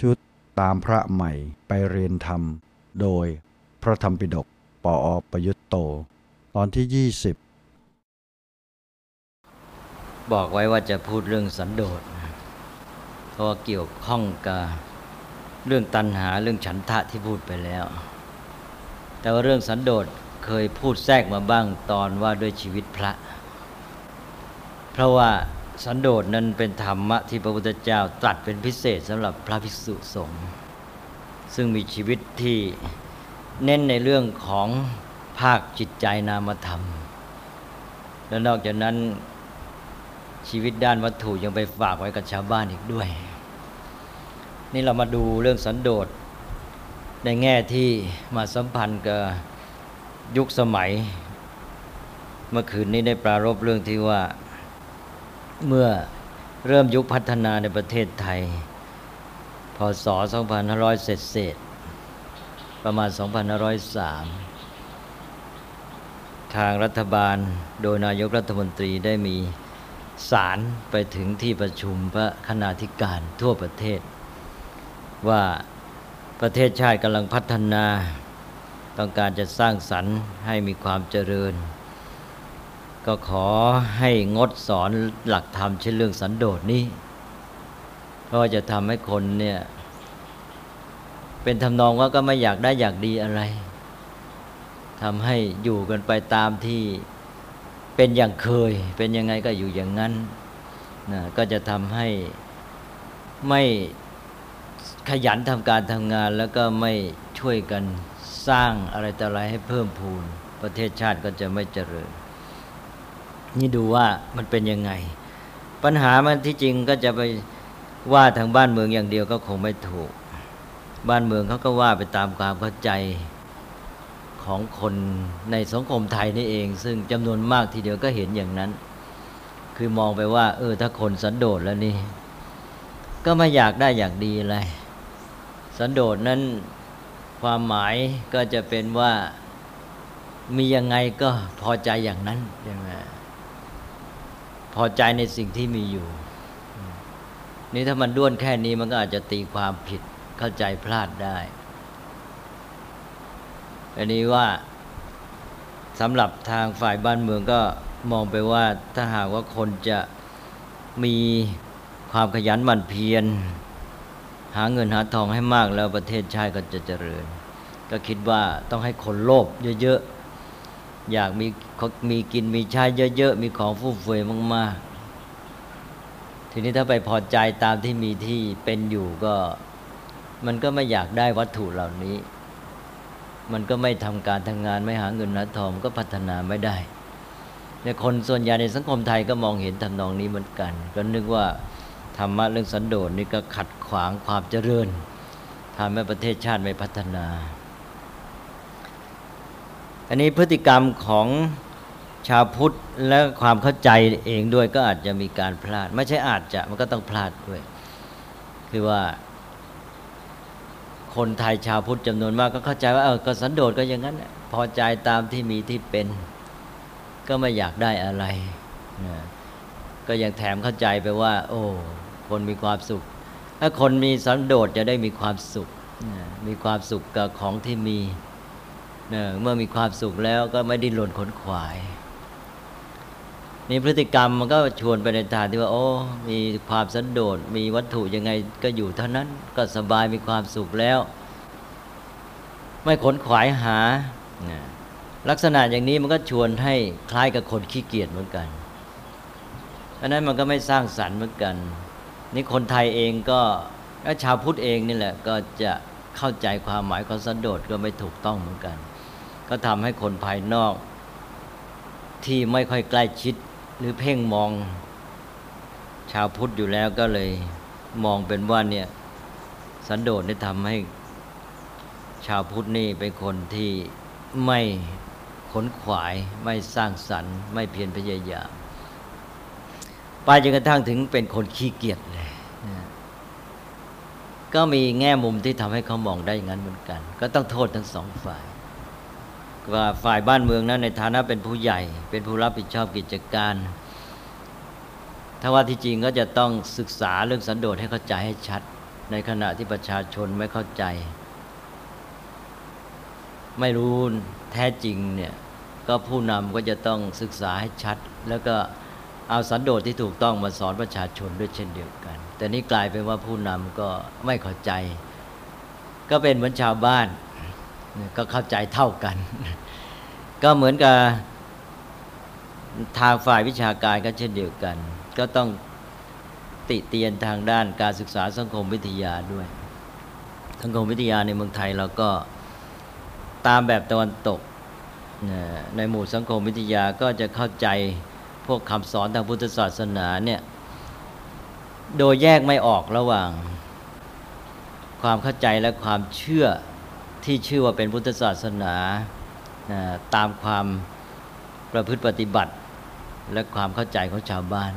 ชุดตามพระใหม่ไปเรียนธรรม โดยพระธรรมปิฎกปออประยุตโต ตอนที่ 20 บอกไว้ว่าจะพูดเรื่องสันโดษเพราะเกี่ยวข้องกับเรื่องตัณหาเรื่องฉันทะที่พูดไปแล้ว แต่ว่าเรื่องสันโดษเคยพูดแทรกมาบ้างตอนว่าด้วยชีวิตพระ เพราะว่า สันโดษนั้นเป็นธรรมะที่พระพุทธเจ้าตรัสเป็นพิเศษสำหรับพระภิกษุสงฆ์ซึ่งมีชีวิตที่เน้นในเรื่องของภาคจิตใจนามธรรม และนอกจากนั้นชีวิตด้านวัตถุยังไปฝากไว้กับชาวบ้านอีกด้วย นี่เรามาดูเรื่องสันโดษในแง่ที่มาสัมพันธ์กับยุคสมัย เมื่อคืนนี้ได้ปรารบเรื่องที่ว่า เมื่อเริ่มยุคพัฒนาในประเทศไทย พศ 2500 เศษเศษประมาณ 2503 ทางรัฐบาลโดยนายกรัฐมนตรีได้มีสารไปถึงที่ประชุมพระคณาธิการทั่วประเทศ ว่าประเทศชาติกำลังพัฒนา ต้องการจะสร้างสรรค์ให้มีความเจริญ ก็ขอให้งดสอนหลักธรรมเช่นเรื่องสันโดษนี้ เพราะจะทำให้คนเนี่ย เป็นทำนองว่าก็ไม่อยากได้อยากดีอะไรทำให้อยู่กันไปตามที่เป็นอย่างเคย เป็นยังไงก็อยู่อย่างนั้นนะก็จะทำให้ไม่ขยันทำการทำงาน แล้วก็ไม่ช่วยกันสร้างอะไรต่ออะไรให้เพิ่มพูน ประเทศชาติก็จะไม่เจริญ นี่ดูว่ามันเป็นยังไง ปัญหามันที่จริงก็จะไปว่าทางบ้านเมืองอย่างเดียวก็คงไม่ถูก บ้านเมืองเขาก็ว่าไปตามความเข้าใจของคนในสังคมไทยนี่เอง ซึ่งจำนวนมากทีเดียวก็เห็นอย่างนั้น คือมองไปว่า เออ ถ้าคนสันโดษแล้วนี่ ก็ไม่อยากได้อยากดีอะไร สันโดษนั้นความหมายก็จะเป็นว่ามียังไงก็พอใจอย่างนั้นใช่ไหม พอใจในสิ่งที่มีอยู่ นี่ถ้ามันด้วนแค่นี้มันก็อาจจะตีความผิดเข้าใจพลาดได้อันนี้ว่าสำหรับทางฝ่ายบ้านเมืองก็มองไปว่าถ้าหากว่าคนจะมีความขยันหมั่นเพียร หาเงินหาทองให้มากแล้วประเทศชาติก็จะเจริญ ก็คิดว่าต้องให้คนโลภเยอะ อยากมีมีกินมีใช้เยอะๆ มีของฟุ่มเฟือยมากๆ ทีนี้ถ้าไปพอใจตามที่มีที่เป็นอยู่ก็ มันก็ไม่อยากได้วัตถุเหล่านี้ มันก็ไม่ทำการทำงานไม่หาเงินหาทองก็พัฒนาไม่ได้ในคนส่วนใหญ่ในสังคมไทยก็มองเห็นทำนองนี้เหมือนกัน ก็นึกว่าธรรมะเรื่องสันโดษนี่ก็ขัดขวางความเจริญทำให้ประเทศชาติไม่พัฒนา อันนี้พฤติกรรมของชาวพุทธและความเข้าใจเองด้วยก็อาจจะมีการพลาด ไม่ใช่อาจจะมันก็ต้องพลาดด้วย คือว่า คนไทยชาวพุทธจำนวนมากก็เข้าใจว่าเออก็สันโดษก็อย่างนั้นพอใจตามที่มีที่เป็น ก็ไม่อยากได้อะไรนะก็ยังแถมเข้าใจไปว่า โอ้ คนมีความสุข ถ้าคนมีสันโดษจะได้มีความสุขมีความสุขกับของที่มี เมื่อมีความสุขแล้วก็ไม่ดิ้นรนขนขวายนี่พฤติกรรมมันก็ชวนไปในทางที่ว่า โอ้มีความสันโดษมีวัตถุยังไงก็อยู่เท่านั้นก็สบายมีความสุขแล้ว ไม่ขนขวายหา ลักษณะอย่างนี้มันก็ชวนให้คล้ายกับคนขี้เกียจเหมือนกันเพราะนั้นมันก็ไม่สร้างสรรค์เหมือนกัน นี่คนไทยเองก็ชาวพุทธเองนี่แหละ ก็จะเข้าใจความหมายของสันโดษก็ไม่ถูกต้องเหมือนกัน ก็ทำให้คนภายนอก ที่ไม่ค่อยใกล้ชิด หรือเพ่งมอง ชาวพุทธอยู่แล้วก็เลยมองเป็นว่าเนี่ย สันโดษได้ทำให้ ชาวพุทธนี่เป็นคนที่ไม่ขนขวาย ไม่สร้างสรรค์ ไม่เพียรพยายามไปจนกระทั่งถึงเป็นคนขี้เกียจเลยก็มีแง่มุมที่ทำให้เขามองได้อย่างนั้นเหมือนกัน ก็ต้องโทษทั้งสองฝ่าย ฝ่ายบ้านเมืองนั้นในฐานะเป็นผู้ใหญ่ เป็นผู้รับผิดชอบกิจการ ถ้าว่าที่จริงก็จะต้องศึกษาเรื่องสันโดษให้เข้าใจให้ชัด ในขณะที่ประชาชนไม่เข้าใจ ไม่รู้แท้จริงเนี่ยก็ผู้นำก็จะต้องศึกษาให้ชัด แล้วก็เอาสันโดษที่ถูกต้องมาสอนประชาชนด้วยเช่นเดียวกัน แต่นี่กลายเป็นว่าผู้นำก็ไม่เข้าใจ ก็เป็นเหมือนชาวบ้าน ก็เข้าใจเท่ากัน ก็เหมือนกับทางฝ่ายวิชาการก็เช่นเดียวกัน ก็ต้องติเตียนทางด้านการศึกษาสังคมวิทยาด้วย สังคมวิทยาในเมืองไทยเราก็ตามแบบตะวันตก ในหมู่สังคมวิทยาก็จะเข้าใจพวกคำสอนทางพุทธศาสนาเนี่ยโดยแยกไม่ออกระหว่าง ความเข้าใจและความเชื่อ ที่ชื่อว่าเป็นพุทธศาสนาตามความประพฤติปฏิบัติ และความเข้าใจของชาวบ้าน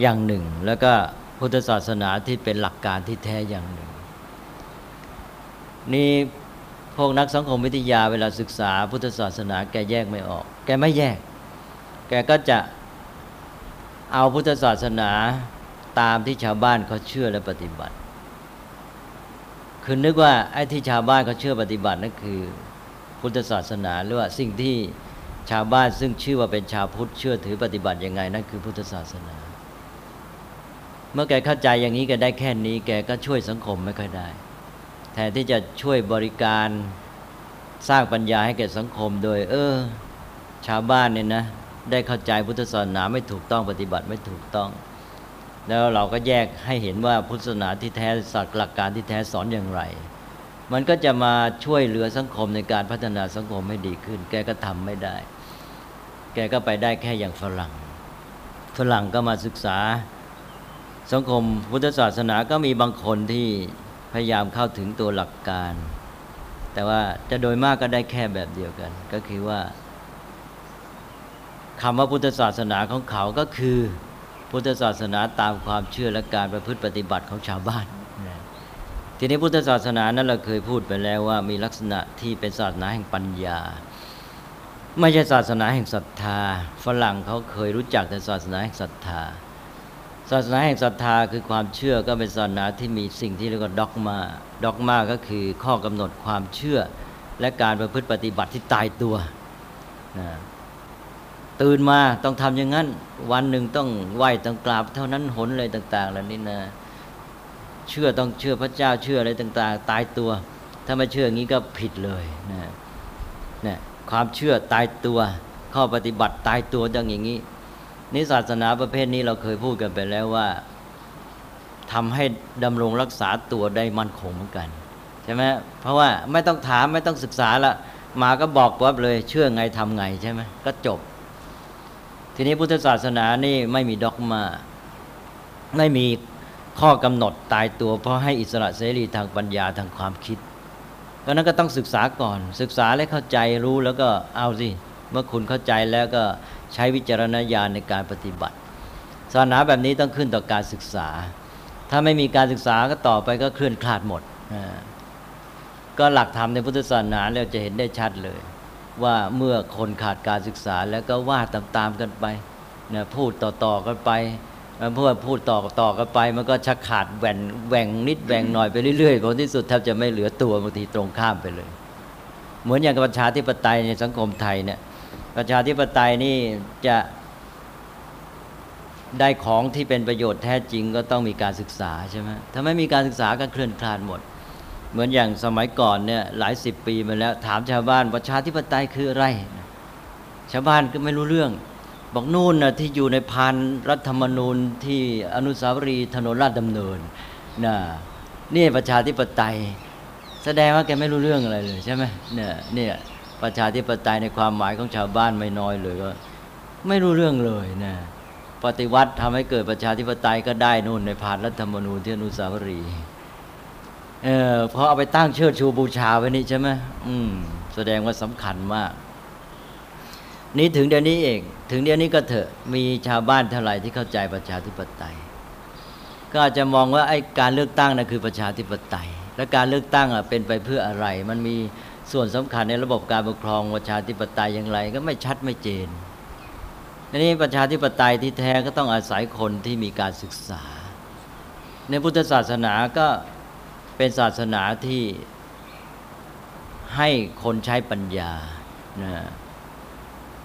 อย่างหนึ่ง แล้วก็พุทธศาสนาที่เป็นหลักการที่แท้อย่างหนึ่ง นี่พวกนักสังคมวิทยาเวลาศึกษา พุทธศาสนาแกแยกไม่ออก แกไม่แยก แกก็จะเอาพุทธศาสนาตามที่ชาวบ้านเขาเชื่อและปฏิบัติ คือนึกว่าไอ้ที่ชาวบ้านเขาเชื่อปฏิบัตินั่นคือ พุทธศาสนาหรือว่าสิ่งที่ชาวบ้านซึ่งชื่อว่าเป็นชาวพุทธเชื่อถือปฏิบัติยังไงนั่นคือพุทธศาสนา เมื่อแกเข้าใจอย่างนี้แกได้แค่นี้ แกก็ช่วยสังคมไม่ค่อยได้ แทนที่จะช่วยบริการสร้างปัญญาให้แก่สังคมโดย เออ ชาวบ้านเนี่ยนะ ได้เข้าใจพุทธศาสนาไม่ถูกต้องปฏิบัติไม่ถูกต้อง แล้วเราก็แยกให้เห็นว่าพุทธศาสนาที่แท้สักหลักการที่แท้สอนอย่างไร มันก็จะมาช่วยเหลือสังคมในการพัฒนาสังคมให้ดีขึ้น แกก็ทำไม่ได้ แกก็ไปได้แค่อย่างฝรั่ง ฝรั่งก็มาศึกษา สังคมพุทธศาสนาก็มีบางคนที่พยายามเข้าถึงตัวหลักการ แต่ว่าจะโดยมากก็ได้แค่แบบเดียวกัน ก็คือว่าคำว่าพุทธศาสนาของเขาก็คือ พุทธศาสนาตามความเชื่อและการประพฤติปฏิบัติของชาวบ้าน ทีนี้พุทธศาสนานั้นเราเคยพูดไปแล้วว่ามีลักษณะที่เป็นศาสนาแห่งปัญญา ไม่ใช่ศาสนาแห่งศรัทธา ฝรั่งเขาเคยรู้จักแต่ศาสนาแห่งศรัทธา ศาสนาแห่งศรัทธาคือความเชื่อก็เป็นศาสนาที่มีสิ่งที่เรียกว่าด็อกมาด็อกมาก็คือข้อกำหนดความเชื่อและการประพฤติปฏิบัติที่ตายตัวนะ ตื่นมาต้องทำอย่างนั้น วันหนึ่งต้องไหว้ต้องกราบเท่านั้นหนอะไรต่างๆเหล่านี้นะเชื่อต้องเชื่อพระเจ้าเชื่ออะไรต่าง ๆ ตายตัว ถ้าไม่เชื่ออย่างนี้ก็ผิดเลยนะนะความเชื่อตายตัว ข้อปฏิบัติตายตัวดังอย่างนี้นี่ศาสนาประเภทนี้เราเคยพูดกันไปแล้วว่าทำให้ดำรงรักษาตัวได้มั่นคงเหมือนกันใช่ไหมเพราะว่าไม่ต้องถามไม่ต้องศึกษาละมาก็บอกว่าเลย เชื่อไงทำไงใช่ไหมก็จบ ทีนี้พุทธศาสนานี่ไม่มีด็อกมา ไม่มีข้อกำหนดตายตัว เพราะให้อิสระเสรีทางปัญญาทางความคิดเพราะนั้นก็ต้องศึกษาก่อน ศึกษาและเข้าใจรู้แล้วก็เอาสิ เมื่อคุณเข้าใจแล้วก็ใช้วิจารณญาณในการปฏิบัติ ศาสนาแบบนี้ต้องขึ้นต่อการศึกษา ถ้าไม่มีการศึกษาก็ต่อไปก็เคลื่อนคลาดหมด ก็หลักธรรมในพุทธศาสนาเราจะเห็นได้ชัดเลย ว่าเมื่อคนขาดการศึกษาแล้วก็ว่าตามๆกันไปนะพูดต่อๆกันไปเพื่อพูดต่อต่อกันไป มันก็ชักขาดแหว่งแหว่งนิดแหว่งหน่อยไปเรื่อยๆผลที่สุดแทบจะไม่เหลือตัวบางทีตรงข้ามไปเลย เหมือนอย่างประชาธิปไตยในสังคมไทยเนี่ยประชาธิปไตยนี่จะได้ของที่เป็นประโยชน์แท้จริงก็ต้องมีการศึกษาใช่ไหมถ้าไม่มีการศึกษาก็เคลื่อนคลาดหมด เหมือนอย่างสมัยก่อนเนี่ยหลายสิบปีมาแล้ว ถามชาวบ้านประชาธิปไตยคืออะไร ชาวบ้านก็ไม่รู้เรื่อง บอกนู่นนะที่อยู่ในพันรัฐธรรมนูญที่อนุสาวรีย์ถนนราชดำเนินนะนี่ประชาธิปไตย แสดงว่าแกไม่รู้เรื่องอะไรเลยใช่ไหมเนี่ยเนี่ยประชาธิปไตยในความหมายของชาวบ้านไม่น้อยเลยก็ ไม่รู้เรื่องเลยนะปฏิวัติทำให้เกิดประชาธิปไตยก็ได้นู่นในผ่านรัฐธรรมนูญที่อนุสาวรีย์ เออพอเอาไปตั้งเชิดชูบูชาไว้นี่ใช่ไหมอืม แสดงว่าสำคัญมาก นี่ถึงเดี๋ยวนี้เอง ถึงเดี๋ยวนี้ก็เถอะ มีชาวบ้านเท่าไหร่ที่เข้าใจประชาธิปไตย ก็อาจจะมองว่าไอ้การเลือกตั้งนั่นคือประชาธิปไตย และการเลือกตั้งอะเป็นไปเพื่ออะไร มันมีส่วนสำคัญในระบบการปกครองประชาธิปไตยอย่างไร ก็ไม่ชัดไม่เจนทีนี้ประชาธิปไตยที่แท้ก็ต้องอาศัยคนที่มีการศึกษา ในพุทธศาสนาก็ เป็นศาสนาที่ให้คนใช้ปัญญานะ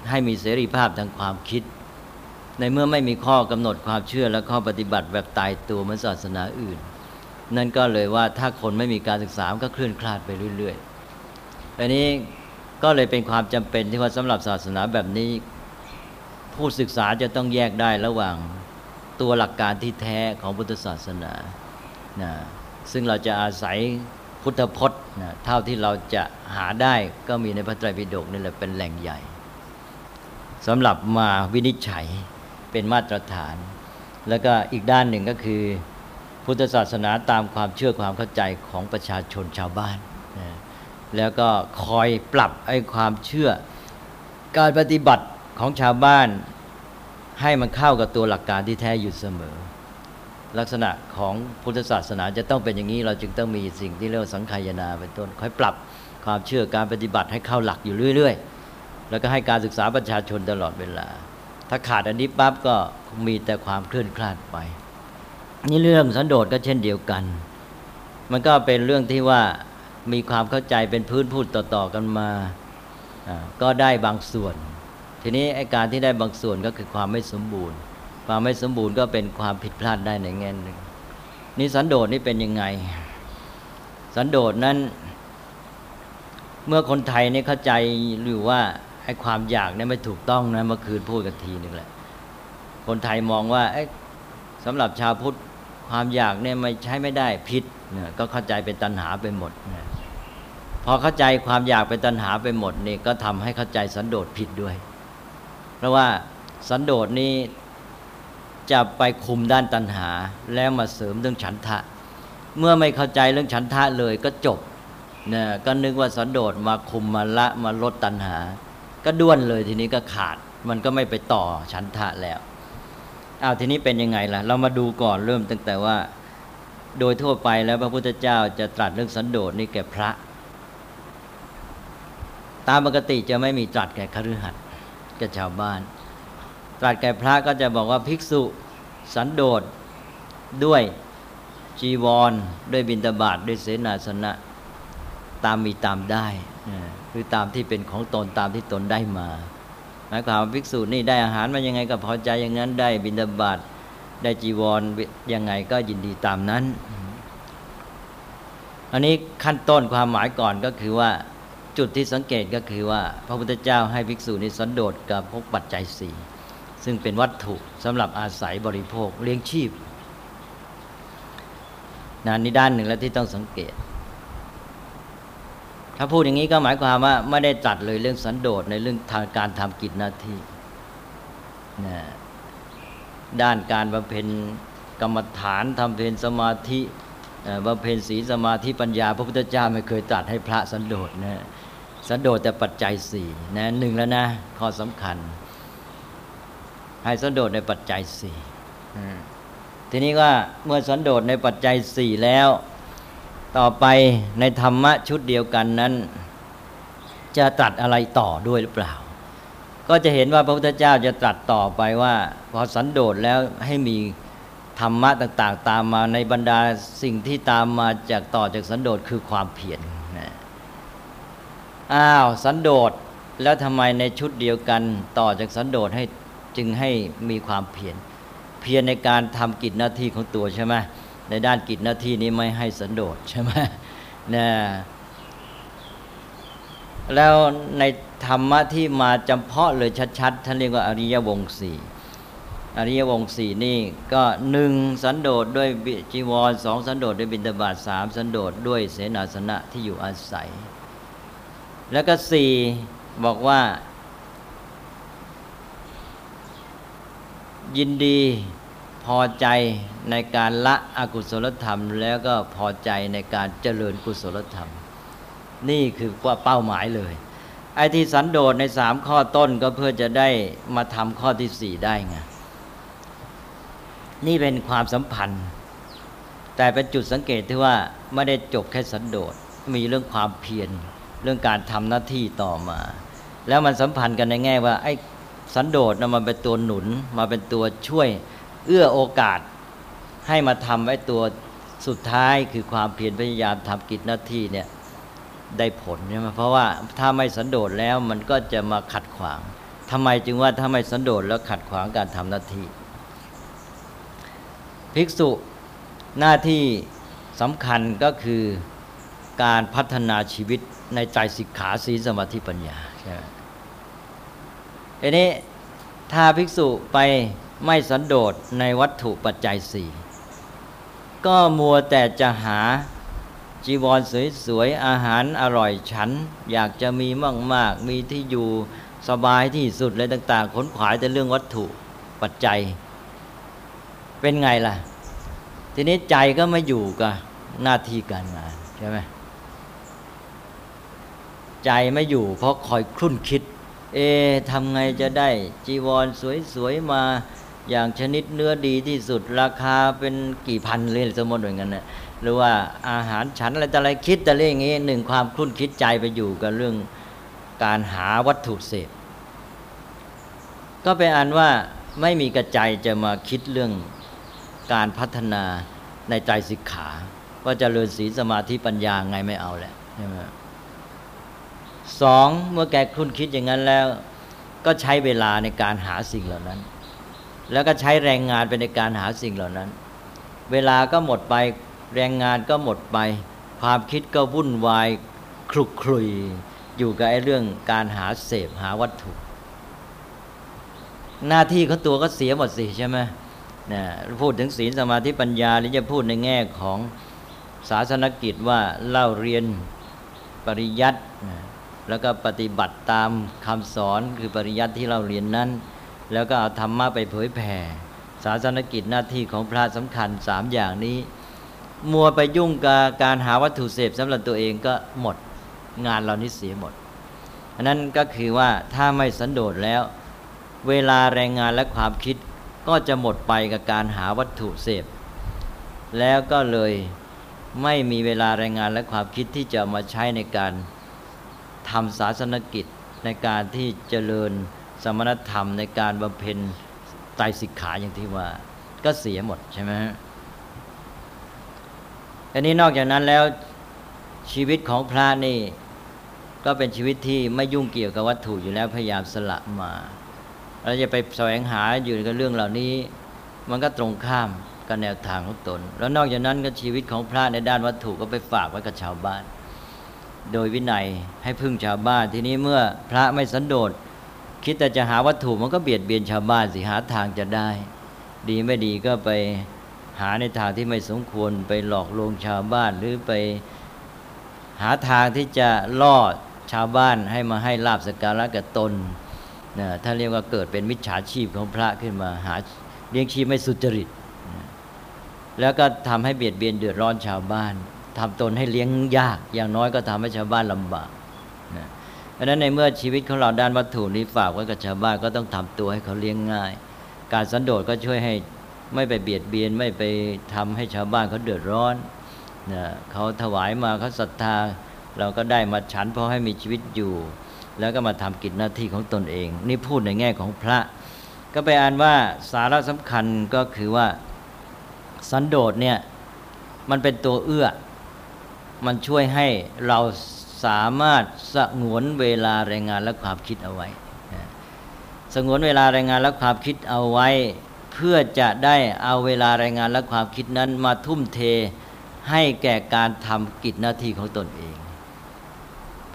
ให้มีเสรีภาพทางความคิด ในเมื่อไม่มีข้อกำหนดความเชื่อและข้อปฏิบัติแบบตายตัวเหมือนศาสนาอื่น นั่นก็เลยว่าถ้าคนไม่มีการศึกษาก็เคลื่อนคลาดไปเรื่อยๆอันนี้ก็เลยเป็นความจำเป็นที่ว่าสำหรับศาสนาแบบนี้ ผู้ศึกษาจะต้องแยกได้ระหว่างตัวหลักการที่แท้ของพุทธศาสนานะ ซึ่งเราจะอาศัยพุทธพจน์นะเท่าที่เราจะหาได้ก็มีในพระไตรปิฎกนี่แหละเป็นแหล่งใหญ่สำหรับมาวินิจฉัยเป็นมาตรฐาน แล้วก็อีกด้านหนึ่งก็คือ พุทธศาสนาตามความเชื่อความเข้าใจของประชาชนชาวบ้านนะแล้วก็คอยปรับไอ้ความเชื่อ การปฏิบัติของชาวบ้านให้มันเข้ากับตัวหลักการที่แท้อยู่เสมอ ลักษณะของพุทธศาสนาจะต้องเป็นอย่างนี้ เราจึงต้องมีสิ่งที่เรียกว่าสังขายนาเป็นต้นค่อยปรับความเชื่อการปฏิบัติให้เข้าหลักอยู่เรื่อย ๆ แล้วก็ให้การศึกษาประชาชนตลอดเวลา ถ้าขาดอันนี้ปั๊บก็มีแต่ความเคลื่อนคลาดไป นี่เรื่องสันโดษก็เช่นเดียวกัน มันก็เป็นเรื่องที่ว่ามีความเข้าใจเป็นพื้นพูดต่อๆกันมาก็ได้บางส่วน ทีนี้ไอ้การที่ได้บางส่วนก็คือความไม่สมบูรณ์ ความไม่สมบูรณ์ก็เป็นความผิดพลาดได้ในแง่หนึ่งนี่สันโดษนี่เป็นยังไง สันโดษนั้น เมื่อคนไทยนี่เข้าใจหรือว่าไอ้ความอยากนี่ไม่ถูกต้องนะเมื่อคืนพูดกันทีนึงแหละ คนไทยมองว่าไอ้สำหรับชาวพุทธความอยากเนี่ยไม่ใช้ไม่ได้ผิดเนี่ยก็เข้าใจเป็นตัณหาไปหมดนะพอเข้าใจความอยากเป็นตัณหาไปหมดนี่ก็ทำให้เข้าใจสันโดษผิดด้วย เพราะว่าสันโดษนี้ จะไปคุมด้านตัณหา แล้วมาเสริมเรื่องฉันทะ เมื่อไม่เข้าใจเรื่องฉันทะเลยก็จบเนี่ยก็นึกว่าสันโดษมาคุมมาละมาลดตัณหา ก็ด้วนเลยทีนี้ก็ขาด มันก็ไม่ไปต่อฉันทะแล้วเอาทีนี้เป็นยังไงล่ะ เรามาดูก่อนเริ่มตั้งแต่ว่า โดยทั่วไปแล้วพระพุทธเจ้าจะตรัสเรื่องสันโดษนี่แก่พระ ตามปกติจะไม่มีตรัสแก่คฤหัสถกับชาวบ้าน ตรัสแก่พระก็จะบอกว่าภิกษุสันโดษด้วยจีวร ด้วยบิณฑบาตด้วยเสนาสนะ ตามมีตามได้ คือตามที่เป็นของตนตามที่ตนได้มาหมายความว่าภิกษุนี่ได้อาหารมายังไงก็พอใจอย่างนั้นได้บิณฑบาตได้จีวรยังไงก็ยินดีตามนั้น อันนี้ขั้นต้นความหมายก่อนก็คือว่าจุดที่สังเกตก็คือว่า พระพุทธเจ้าให้ภิกษุนี้สันโดษกับพวกปัจจัยสี่ ซึ่งเป็นวัตถุสำหรับอาศัยบริโภคเลี้ยงชีพนานนี้ด้านหนึ่งแล้วที่ต้องสังเกต ถ้าพูดอย่างนี้ก็หมายความว่าไม่ได้จัดเลยเรื่องสันโดษในเรื่องทางการทำกิจหน้าที่นะด้านการบำเพ็ญกรรมฐานทำเพนสมาธิบำเพ็ญศีลสมาธิปัญญา พระพุทธเจ้าไม่เคยตรัสให้พระสันโดษนะสันโดษแต่ปัจจัยสี่นะหนึ่งแล้วนะข้อสำคัญ ให้สันโดษในปัจจัยสี่ทีนี้ว่าเมื่อสันโดษในปัจจัยสี่แล้ว ต่อไปในธรรมะชุดเดียวกันนั้น จะตรัสอะไรต่อด้วยหรือเปล่า ก็จะเห็นว่าพระพุทธเจ้าจะตรัสต่อไปว่า พอสันโดษแล้วให้มีธรรมะต่าง ๆ ตามมาในบรรดาสิ่งที่ตามมาจากต่อจากสันโดษคือความเพียรอ้าวสันโดษแล้วทำไมในชุดเดียวกันต่อจากสันโดษให้ จึงให้มีความเพียรเพียรในการทำกิจหน้าที่ของตัวใช่ไหมในด้านกิจหน้าที่นี้ไม่ให้สันโดษใช่ไหมนะแล้วในธรรมะที่มาจำเพาะเลยชัดๆท่านเรียกว่าอริยวงสี่อริยวงสี่นี่ก็หนึ่งสันโดษด้วยจีวรสองสันโดษด้วยบิณฑบาตสามสันโดษด้วยเสนาสนะที่อยู่อาศัย แล้วก็สี่บอกว่า ยินดีพอใจในการละอกุศลธรรม แล้วก็พอใจในการเจริญกุศลธรรม นี่คือว่าเป้าหมายเลย ไอ้ที่สันโดษในสามข้อต้นก็เพื่อจะได้มาทำข้อที่สี่ได้ไงนี่เป็นความสัมพันธ์ แต่เป็นจุดสังเกตที่ว่าไม่ได้จบแค่สันโดษมีเรื่องความเพียรเรื่องการทำหน้าที่ต่อมา แล้วมันสัมพันธ์กันในแง่ว่าไอ้ สันโดษนะมันเป็นตัวหนุนมาเป็นตัวช่วยเอื้อโอกาสให้มาทำไอ้ตัวสุดท้ายคือความเพียรพยายามทำกิจหน้าที่เนี่ยได้ผลใช่ไหมเพราะว่าถ้าไม่สันโดษแล้วมันก็จะมาขัดขวางทำไมจึงว่าถ้าไม่สันโดษแล้วขัดขวางการทำหน้าที่ ภิกษุหน้าที่สำคัญก็คือการพัฒนาชีวิตในใจสิกขาสีสมาธิปัญญาใช่ไหม อันนี้ถ้าภิกษุไปไม่สันโดษในวัตถุปัจจัยสี่ก็มัวแต่จะหาจีวรสวยๆอาหารอร่อยฉัน อยากจะมีมากๆ มีที่อยู่สบายที่สุดเลยต่าง ๆ ขนขวายแต่เรื่องวัตถุปัจจัย เป็นไงล่ะ ทีนี้ใจก็ไม่อยู่กับหน้าที่การงานใช่ไหมใจไม่อยู่เพราะคอยคลุ่นคิด เอทำไงจะได้จีวรสวยๆมาอย่างชนิดเนื้อดีที่สุดราคาเป็นกี่พันเลยสมมติอย่างนั้นนะหรือว่าอาหารฉันอะไรแต่อะไรคิดแต่เรื่องนี้หนึ่งความคลุ่นคิดใจไปอยู่กับเรื่องการหาวัตถุเสพก็เป็นอันว่าไม่มีกระใจจะมาคิดเรื่องการพัฒนาในใจสิกขา ว่าจะเริญศีลสมาธิปัญญาไงไม่เอาแหละใช่ไหม สองเมื่อแกคุ้นคิดอย่างนั้นแล้ว ก็ใช้เวลาในการหาสิ่งเหล่านั้น แล้วก็ใช้แรงงานไปในการหาสิ่งเหล่านั้น เวลาก็หมดไปแรงงานก็หมดไป ความคิดก็วุ่นวายคลุกคลุยอยู่กับไอ้เรื่องการหาเสพหาวัตถุ หน้าที่เขาตัวก็เสียหมดสิใช่ไหมนะพูดถึงศีลสมาธิปัญญาหรือจะพูดในแง่ของศาสนกิจว่าเล่าเรียนปริยัติ แล้วก็ปฏิบัติตามคำสอนคือปริยัติที่เราเรียนนั้น แล้วก็เอาธรรมะไปเผยแผ่ศาสนกิจหน้าที่ของพระสำคัญสามอย่างนี้ มัวไปยุ่งกับการหาวัตถุเสพสำหรับตัวเองก็หมดงานเรานี้เสียหมดอันนั้นก็คือว่าถ้าไม่สันโดษแล้ว เวลาแรงงานและความคิดก็จะหมดไปกับการหาวัตถุเสพ แล้วก็เลยไม่มีเวลาแรงงานและความคิดที่จะมาใช้ในการ ทำศาสนกิจในการที่เจริญสมณธรรมในการบำเพ็ญไตรสิกขาอย่างที่ว่า ก็เสียหมดใช่ไหมอันนี้นอกจากนั้นแล้วชีวิตของพระนี่ ก็เป็นชีวิตที่ไม่ยุ่งเกี่ยวกับวัตถุอยู่แล้วพยายามสละมาเราจะไปแสวงหาอยู่กับเรื่องเหล่านี้ มันก็ตรงข้ามกับแนวทางของตน แล้วนอกจากนั้นก็ชีวิตของพระในด้านวัตถุก็ไปฝากไว้กับชาวบ้าน โดยวินัยให้พึ่งชาวบ้าน ทีนี้เมื่อพระไม่สันโดษ คิดแต่จะหาวัตถุมันก็เบียดเบียนชาวบ้านสิหาทางจะได้ ดีไม่ดีก็ไปหาในทางที่ไม่สมควรไปหลอกลวงชาวบ้านหรือไปหาทางที่จะล่อชาวบ้านให้มาให้ลาบสการะกับตนนะถ้าเรียกว่าเกิดเป็นมิจฉาชีพของพระขึ้นมาหาเลี้ยงชีพไม่สุจริตนะแล้วก็ทำให้เบียดเบียนเดือดร้อนชาวบ้าน ทำตนให้เลี้ยงยาก อย่างน้อยก็ทำให้ชาวบ้านลำบากนะเพราะฉะนั้นในเมื่อชีวิตของเราด้านวัตถุนี้ฝากไว้กับชาวบ้านก็ต้องทำตัวให้เขาเลี้ยงง่าย การสันโดษก็ช่วยให้ไม่ไปเบียดเบียนไม่ไปทำให้ชาวบ้านเขาเดือดร้อนนะเขาถวายมาเขาศรัทธา เราก็ได้มาฉันเพราะให้มีชีวิตอยู่ แล้วก็มาทำกิจหน้าที่ของตนเอง นี่พูดในแง่ของพระ ก็ไปอ่านว่าสาระสำคัญก็คือว่าสันโดษเนี่ยมันเป็นตัวเอื้อ มันช่วยให้เราสามารถสงวนเวลาแรงงานและความคิดเอาไว้ สงวนเวลาแรงงานและความคิดเอาไว้ เพื่อจะได้เอาเวลาแรงงานและความคิดนั้นมาทุ่มเทให้แก่การทำกิจหน้าที่ของตนเอง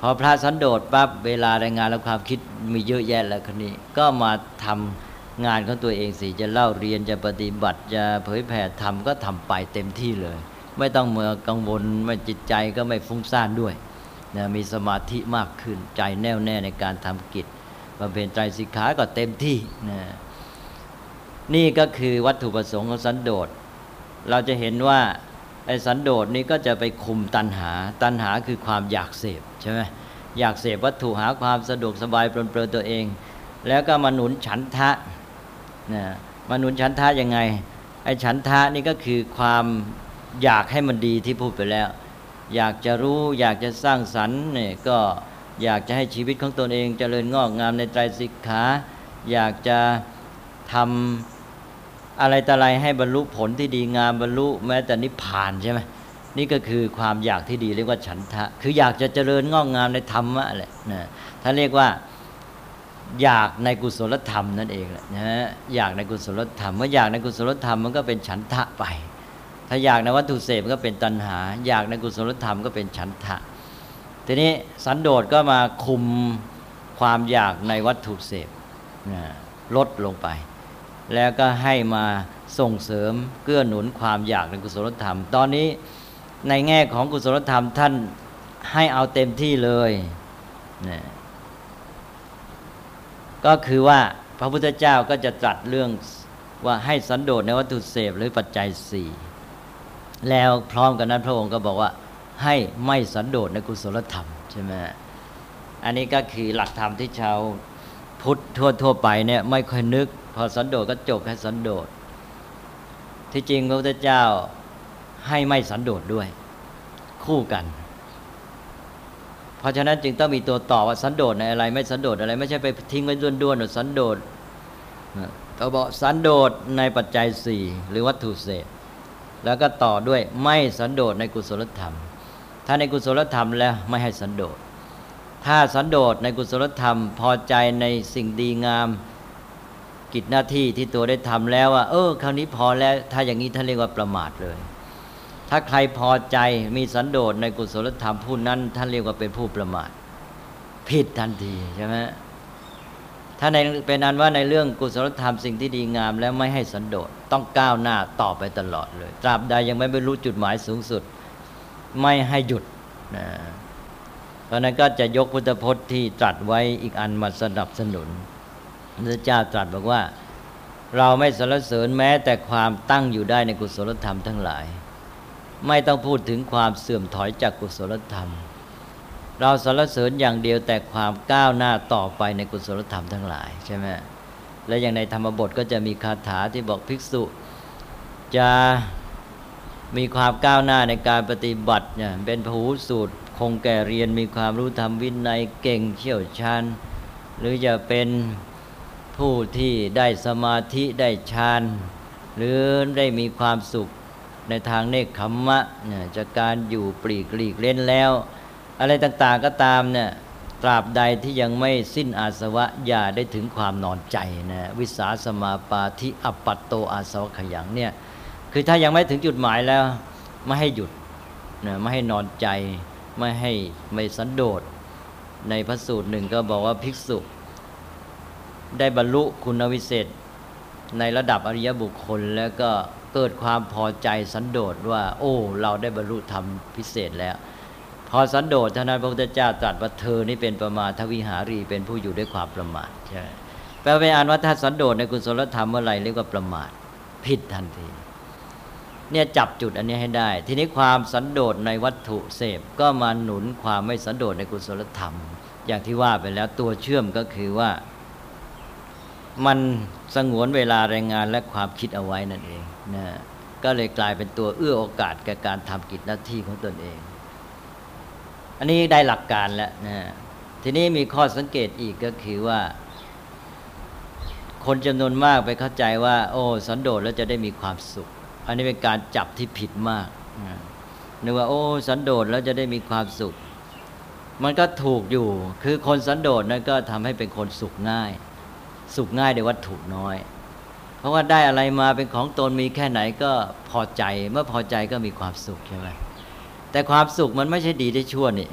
พอพระสันโดษปั๊บเวลาแรายงานและความคิดมีเยอะแยะแล้วคนนี้ ก็มาทำงานของตัวเองสิจะเล่าเรียนจะปฏิบัติจะเผยแผ่ทำก็ทำไปเต็มที่เลย ไม่ต้องเมื่อกังวลไม่จิตใจก็ไม่ฟุ้งซ่านด้วยนะมีสมาธิมากขึ้นใจแน่วแน่ในการทำกิจบำเพ็ญใจสิกขาก็เต็มที่นะนี่ก็คือวัตถุประสงค์ของสันโดษ เราจะเห็นว่าไอ้สันโดษนี้ก็จะไปคุมตัณหา ตัณหาคือความอยากเสพใช่ไหมอยากเสพวัตถุหาความสะดวกสบายปลนเปลือตัวเอง แล้วก็มาหนุนฉันทะนะมาหนุนฉันทะยังไงไอ้ฉันทะนี่ก็คือความ อยากให้มันดีที่พูดไปแล้ว อยากจะรู้อยากจะสร้างสรรค์เนี่ยก็อยากจะให้ชีวิตของตนเองจเจริญงอกงามในใจสิกขาอยากจะทำอะไรแต่อะไรให้บรรลุผลที่ดีงามบรรลุแม้แต่นิพพานใช่ไหมนี่ก็คือความอยากที่ดีเรียกว่าฉันทะ คืออยากจะเจริญงอกงามในธรรมะแหละนะท่านเรียกว่าอยากในกุศลธรรมนั่นเองแหละนะอยากในกุศลธรรมเมื่ออยากในกุศลธรรมมันก็เป็นฉันทะไป ถ้าอยากในวัตถุเสพก็เป็นตัณหา อยากในกุศลธรรมก็เป็นฉันทะ ทีนี้สันโดษก็มาคุมความอยากในวัตถุเสพลดลงไป แล้วก็ให้มาส่งเสริมเกื้อหนุนความอยากในกุศลธรรม ตอนนี้ในแง่ของกุศลธรรมท่านให้เอาเต็มที่เลยนะก็คือว่าพระพุทธเจ้าก็จะตรัสเรื่องว่าให้สันโดษในวัตถุเสพหรือปัจจัยสี่ แล้วพร้อมกันนั้นพระองค์ก็บอกว่าให้ไม่สันโดษในกุศลธรรมใช่ไหมอันนี้ก็คือหลักธรรมที่ชาวพุทธทั่วทั่วไปเนี่ยไม่ค่อยนึก พอสันโดษก็จบแค่สันโดษ ที่จริงพระพุทธเจ้าให้ไม่สันโดษด้วย คู่กัน เพราะฉะนั้นจึงต้องมีตัวต่อว่าสันโดษในอะไร ไม่สันโดษอะไร ไม่ใช่ไปทิ้งไว้ด้วนๆสันโดษเขาบอกสันโดษในปัจจัยสี่หรือวัตถุเสพ แล้วก็ต่อด้วยไม่สันโดษในกุศลธรรม ถ้าในกุศลธรรมแล้วไม่ให้สันโดษ ถ้าสันโดษในกุศลธรรม พอใจในสิ่งดีงามกิจหน้าที่ที่ตัวได้ทำแล้วว่าเออคราวนี้พอแล้วถ้าอย่างนี้ท่านเรียกว่าประมาทเลย ถ้าใครพอใจมีสันโดษในกุศลธรรมผู้นั้น ท่านเรียกว่าเป็นผู้ประมาท ผิดทันทีใช่ไหม ถ้าในเป็นอันว่าในเรื่องกุศลธรรมสิ่งที่ดีงาม แล้วไม่ให้สันโดษต้องก้าวหน้าต่อไปตลอดเลย ตราบใดยังไม่บรรลุจุดหมายสูงสุด ไม่ให้หยุดนะเพราะนั้นก็จะยกพุทธพจน์ที่ตรัสไว้อีกอันมาสนับสนุนพระเจ้าตรัสบอกว่า เราไม่สรรเสริญแม้แต่ความตั้งอยู่ได้ในกุศลธรรมทั้งหลาย ไม่ต้องพูดถึงความเสื่อมถอยจากกุศลธรรม เราสรรเสริญอย่างเดียวแต่ความก้าวหน้าต่อไปในกุศลธรรมทั้งหลายใช่ไหมและอย่างในธรรมบทก็จะมีคาถาที่บอกภิกษุ จะมีความก้าวหน้าในการปฏิบัติเนี่ยเป็นผู้สูตรคงแก่เรียนมีความรู้ธรรมวินัยเก่งเชี่ยวชาญหรือจะเป็นผู้ที่ได้สมาธิได้ฌานหรือได้มีความสุขในทางเนคขมมะเนี่ยจากการอยู่ปลีกลีกเล่นแล้ว อะไรต่างๆก็ตามเนี่ยตราบใดที่ยังไม่สิ้นอาสวะอย่าได้ถึงความนอนใจนะวิสาสมาปาทิอปัตโตอาสวะขยัง เนี่ย คือถ้ายังไม่ถึงจุดหมายแล้ว ไม่ให้หยุดนะไม่ให้นอนใจ ไม่ให้ไม่สันโดษ ในพระสูตรหนึ่งก็บอกว่าภิกษุ ได้บรรลุคุณวิเศษ ในระดับอริยบุคคล แล้วก็เกิดความพอใจสันโดษว่า โอ้ เราได้บรรลุธรรมพิเศษแล้ว พอสันโดษเท่านั้นพระพุทธเจ้าตรัสว่าเธอนี่เป็นประมาทวิหารีเป็นผู้อยู่ด้วยความประมาทใช่แปลว่าอ่านว่าถ้าสันโดษในกุศลธรรมเมื่อไรเรียกว่าประมาทผิดทันทีเนี่ยจับจุดอันนี้ให้ได้ ทีนี้ความสันโดษในวัตถุเสพ ก็มาหนุนความไม่สันโดษในกุศลธรรม อย่างที่ว่าไปแล้วตัวเชื่อมก็คือว่า มันสงวนเวลาแรงงานและความคิดเอาไว้นั่นเองนะก็เลยกลายเป็นตัวเอื้อโอกาสแก่การทำกิจหน้าที่ของตนเอง อันนี้ได้หลักการแล้วนะทีนี้มีข้อสังเกตอีกก็คือว่า คนจำนวนมากไปเข้าใจว่า โอ้สันโดษแล้วจะได้มีความสุข อันนี้เป็นการจับที่ผิดมากนึกว่า โอ้สันโดษแล้วจะได้มีความสุข มันก็ถูกอยู่ คือคนสันโดษนั้นก็ทำให้เป็นคนสุขง่าย สุขง่ายในวัตถุน้อย เพราะว่าได้อะไรมาเป็นของตนมีแค่ไหนก็พอใจ เมื่อพอใจก็มีความสุขใช่ไหม แต่ความสุขมันไม่ใช่ดีได้ชั่วนี่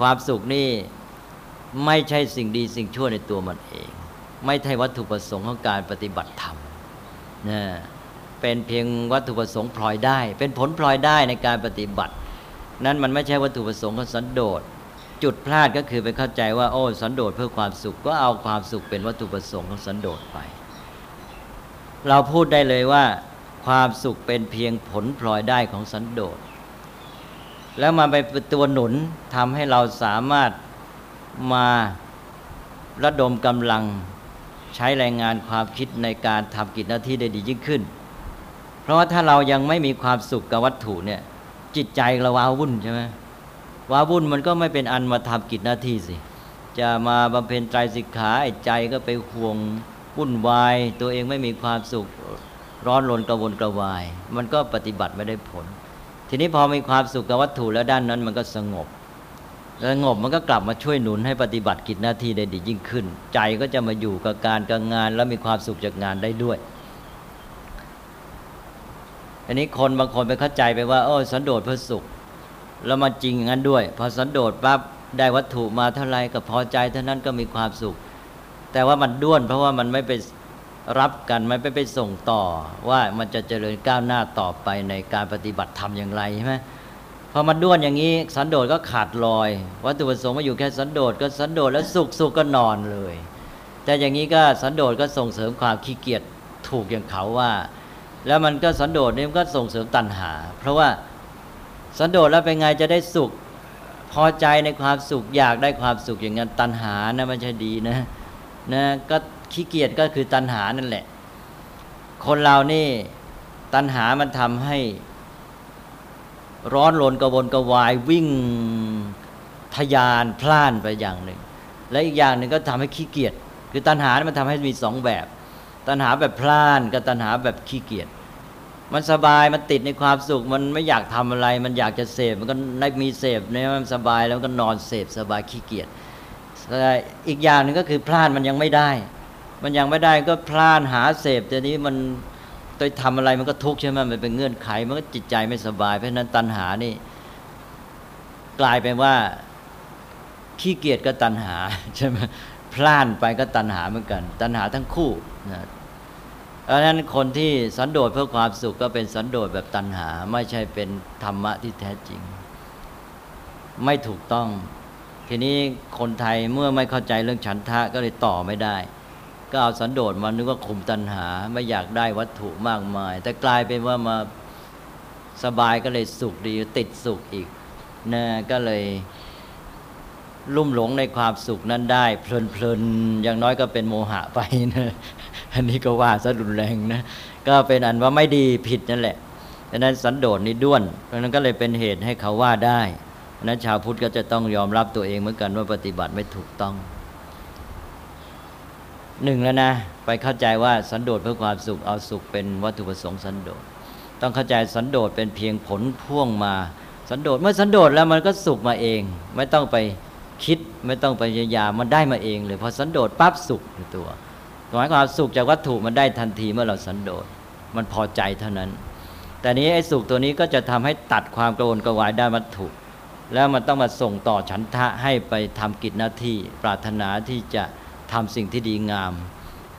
ความสุขนี่ไม่ใช่สิ่งดีสิ่งชั่วในตัวมันเอง ไม่ใช่วัตถุประสงค์ของการปฏิบัติธรรมนะเป็นเพียงวัตถุประสงค์พลอยได้ เป็นผลพลอยได้ในการปฏิบัติ นั้นมันไม่ใช่วัตถุประสงค์ของสันโดษจุดพลาดก็คือไปเข้าใจว่าโอ้สันโดษเพื่อความสุขก็เอาความสุขเป็นวัตถุประสงค์ของสันโดษไป เราพูดได้เลยว่า ความสุขเป็นเพียงผลพลอยได้ของสันโดษ แล้วมาไปเป็นตัวหนุนทำให้เราสามารถมาระดมกำลังใช้แรงงานความคิดในการทำกิจหน้าที่ได้ดียิ่งขึ้น เพราะว่าถ้าเรายังไม่มีความสุขกับวัตถุเนี่ย จิตใจเราว้าวุ่นใช่ไหมว้าวุ่นมันก็ไม่เป็นอันมาทำกิจหน้าที่สิ จะมาบำเพ็ญใจสิกขาไอ้ใจก็ไปห่วงวุ่นวาย ตัวเองไม่มีความสุขร้อนรนกระวนกระวาย มันก็ปฏิบัติไม่ได้ผล ทีนี้พอมีความสุขกับวัตถุแล้วด้านนั้น มันก็สงบสงบมันก็กลับมาช่วยหนุนให้ปฏิบัติกิจหน้าที่ได้ดียิ่งขึ้น ใจก็จะมาอยู่กับการกับงาน แล้วมีความสุขจากงานได้ด้วย อันนี้คนบางคนไปเข้าใจไปว่าโอ้สันโดษเพื่อสุข แล้วมาจริงอย่างนั้นด้วย พอสันโดษปั๊บได้วัตถุมาเท่าไรก็พอใจเท่านั้นก็มีความสุข แต่ว่ามันด้วนเพราะว่ามันไม่ไป รับกันไม่ไปไปส่งต่อ ว่ามันจะเจริญก้าวหน้าต่อไปในการปฏิบัติธรรมอย่างไรใช่ไหมพอมันด้วนอย่างนี้สันโดษก็ขาดลอย วัตถุประสงค์มาอยู่แค่สันโดษก็สันโดษแล้วสุขสุขก็นอนเลย แต่อย่างนี้ก็สันโดษก็ส่งเสริมความขี้เกียจถูกอย่างเขาว่า แล้วมันก็สันโดษนี่มันก็ส่งเสริมตัณหา เพราะว่าสันโดษแล้วเป็นไงจะได้สุขพอใจในความสุขอยากได้ความสุขอย่างนั้นตัณหานะมันใช่ดีนะ นะก็ขี้เกียจก็คือตัณหานั่นแหละ คนเรานี่ตัณหามันทำให้ ร้อนรนกระวนกระวายวิ่งทยานพล่านไปอย่างหนึ่ง และอีกอย่างหนึ่งก็ทำให้ขี้เกียจคือตัณหามันทำให้มีสองแบบ ตัณหาแบบพล่านกับตัณหาแบบขี้เกียจมันสบายมันติดในความสุข มันไม่อยากทำอะไร มันอยากจะเสพมันก็ได้มีเสพเนี่ยมันสบายแล้วก็นอนเสพสบายขี้เกียจ อีกอย่างหนึ่งก็คือพลาดมันยังไม่ได้ มันยังไม่ได้ก็พลาดหาเสพแต่นี้มันไปทำอะไรมันก็ทุกข์ใช่ไหมมันเป็นเงื่อนไข มันก็จิตใจไม่สบาย เพราะนั้นตัณหานี่ กลายเป็นว่าขี้เกียจก็ตัณหาใช่ไหมพลาดไปก็ตัณหาเหมือนกัน ตัณหาทั้งคู่นะเพราะนั้นคนที่สันโดษเพื่อความสุขก็เป็นสันโดษแบบตัณหา ไม่ใช่เป็นธรรมะที่แท้จริง ไม่ถูกต้อง ทีนี้คนไทยเมื่อไม่เข้าใจเรื่องฉันทะก็เลยต่อไม่ได้ ก็เอาสันโดษมานึกว่าคุมตัณหา ไม่อยากได้วัตถุมากมาย แต่กลายเป็นว่ามาสบายก็เลยสุขดีติดสุขอีกนะก็เลยลุ่มหลงในความสุขนั้นได้ เพลินๆอย่างน้อยก็เป็นโมหะไปนะอันนี้ก็ว่าซะรุนแรงนะ ก็เป็นอันว่าไม่ดีผิดนั่นแหละดังนั้นสันโดษนี่ด้วนเพราะนั้นก็เลยเป็นเหตุให้เขาว่าได้ นั้นชาวพุทธก็จะต้องยอมรับตัวเองเหมือนกันว่าปฏิบัติไม่ถูกต้องหนึ่งแล้วนะ ไปเข้าใจว่าสันโดษเพื่อความสุขเอาสุขเป็นวัตถุประสงค์สันโดษต้องเข้าใจสันโดษเป็นเพียงผลพ่วงมา สันโดษเมื่อสันโดษแล้วมันก็สุขมาเอง ไม่ต้องไปคิดไม่ต้องไปพยายามมันได้มาเองเลยพอสันโดษปั๊บสุขในตัวหมายความสุขจากวัตถุมันได้ทันทีเมื่อเราสันโดษมันพอใจเท่านั้น แต่นี้ไอ้สุขตัวนี้ก็จะทำให้ตัดความกระวนกระวายด้านวัตถุ แล้วมันต้องมาส่งต่อฉันทะให้ไปทำกิจหน้าที่ ปรารถนาที่จะทำสิ่งที่ดีงาม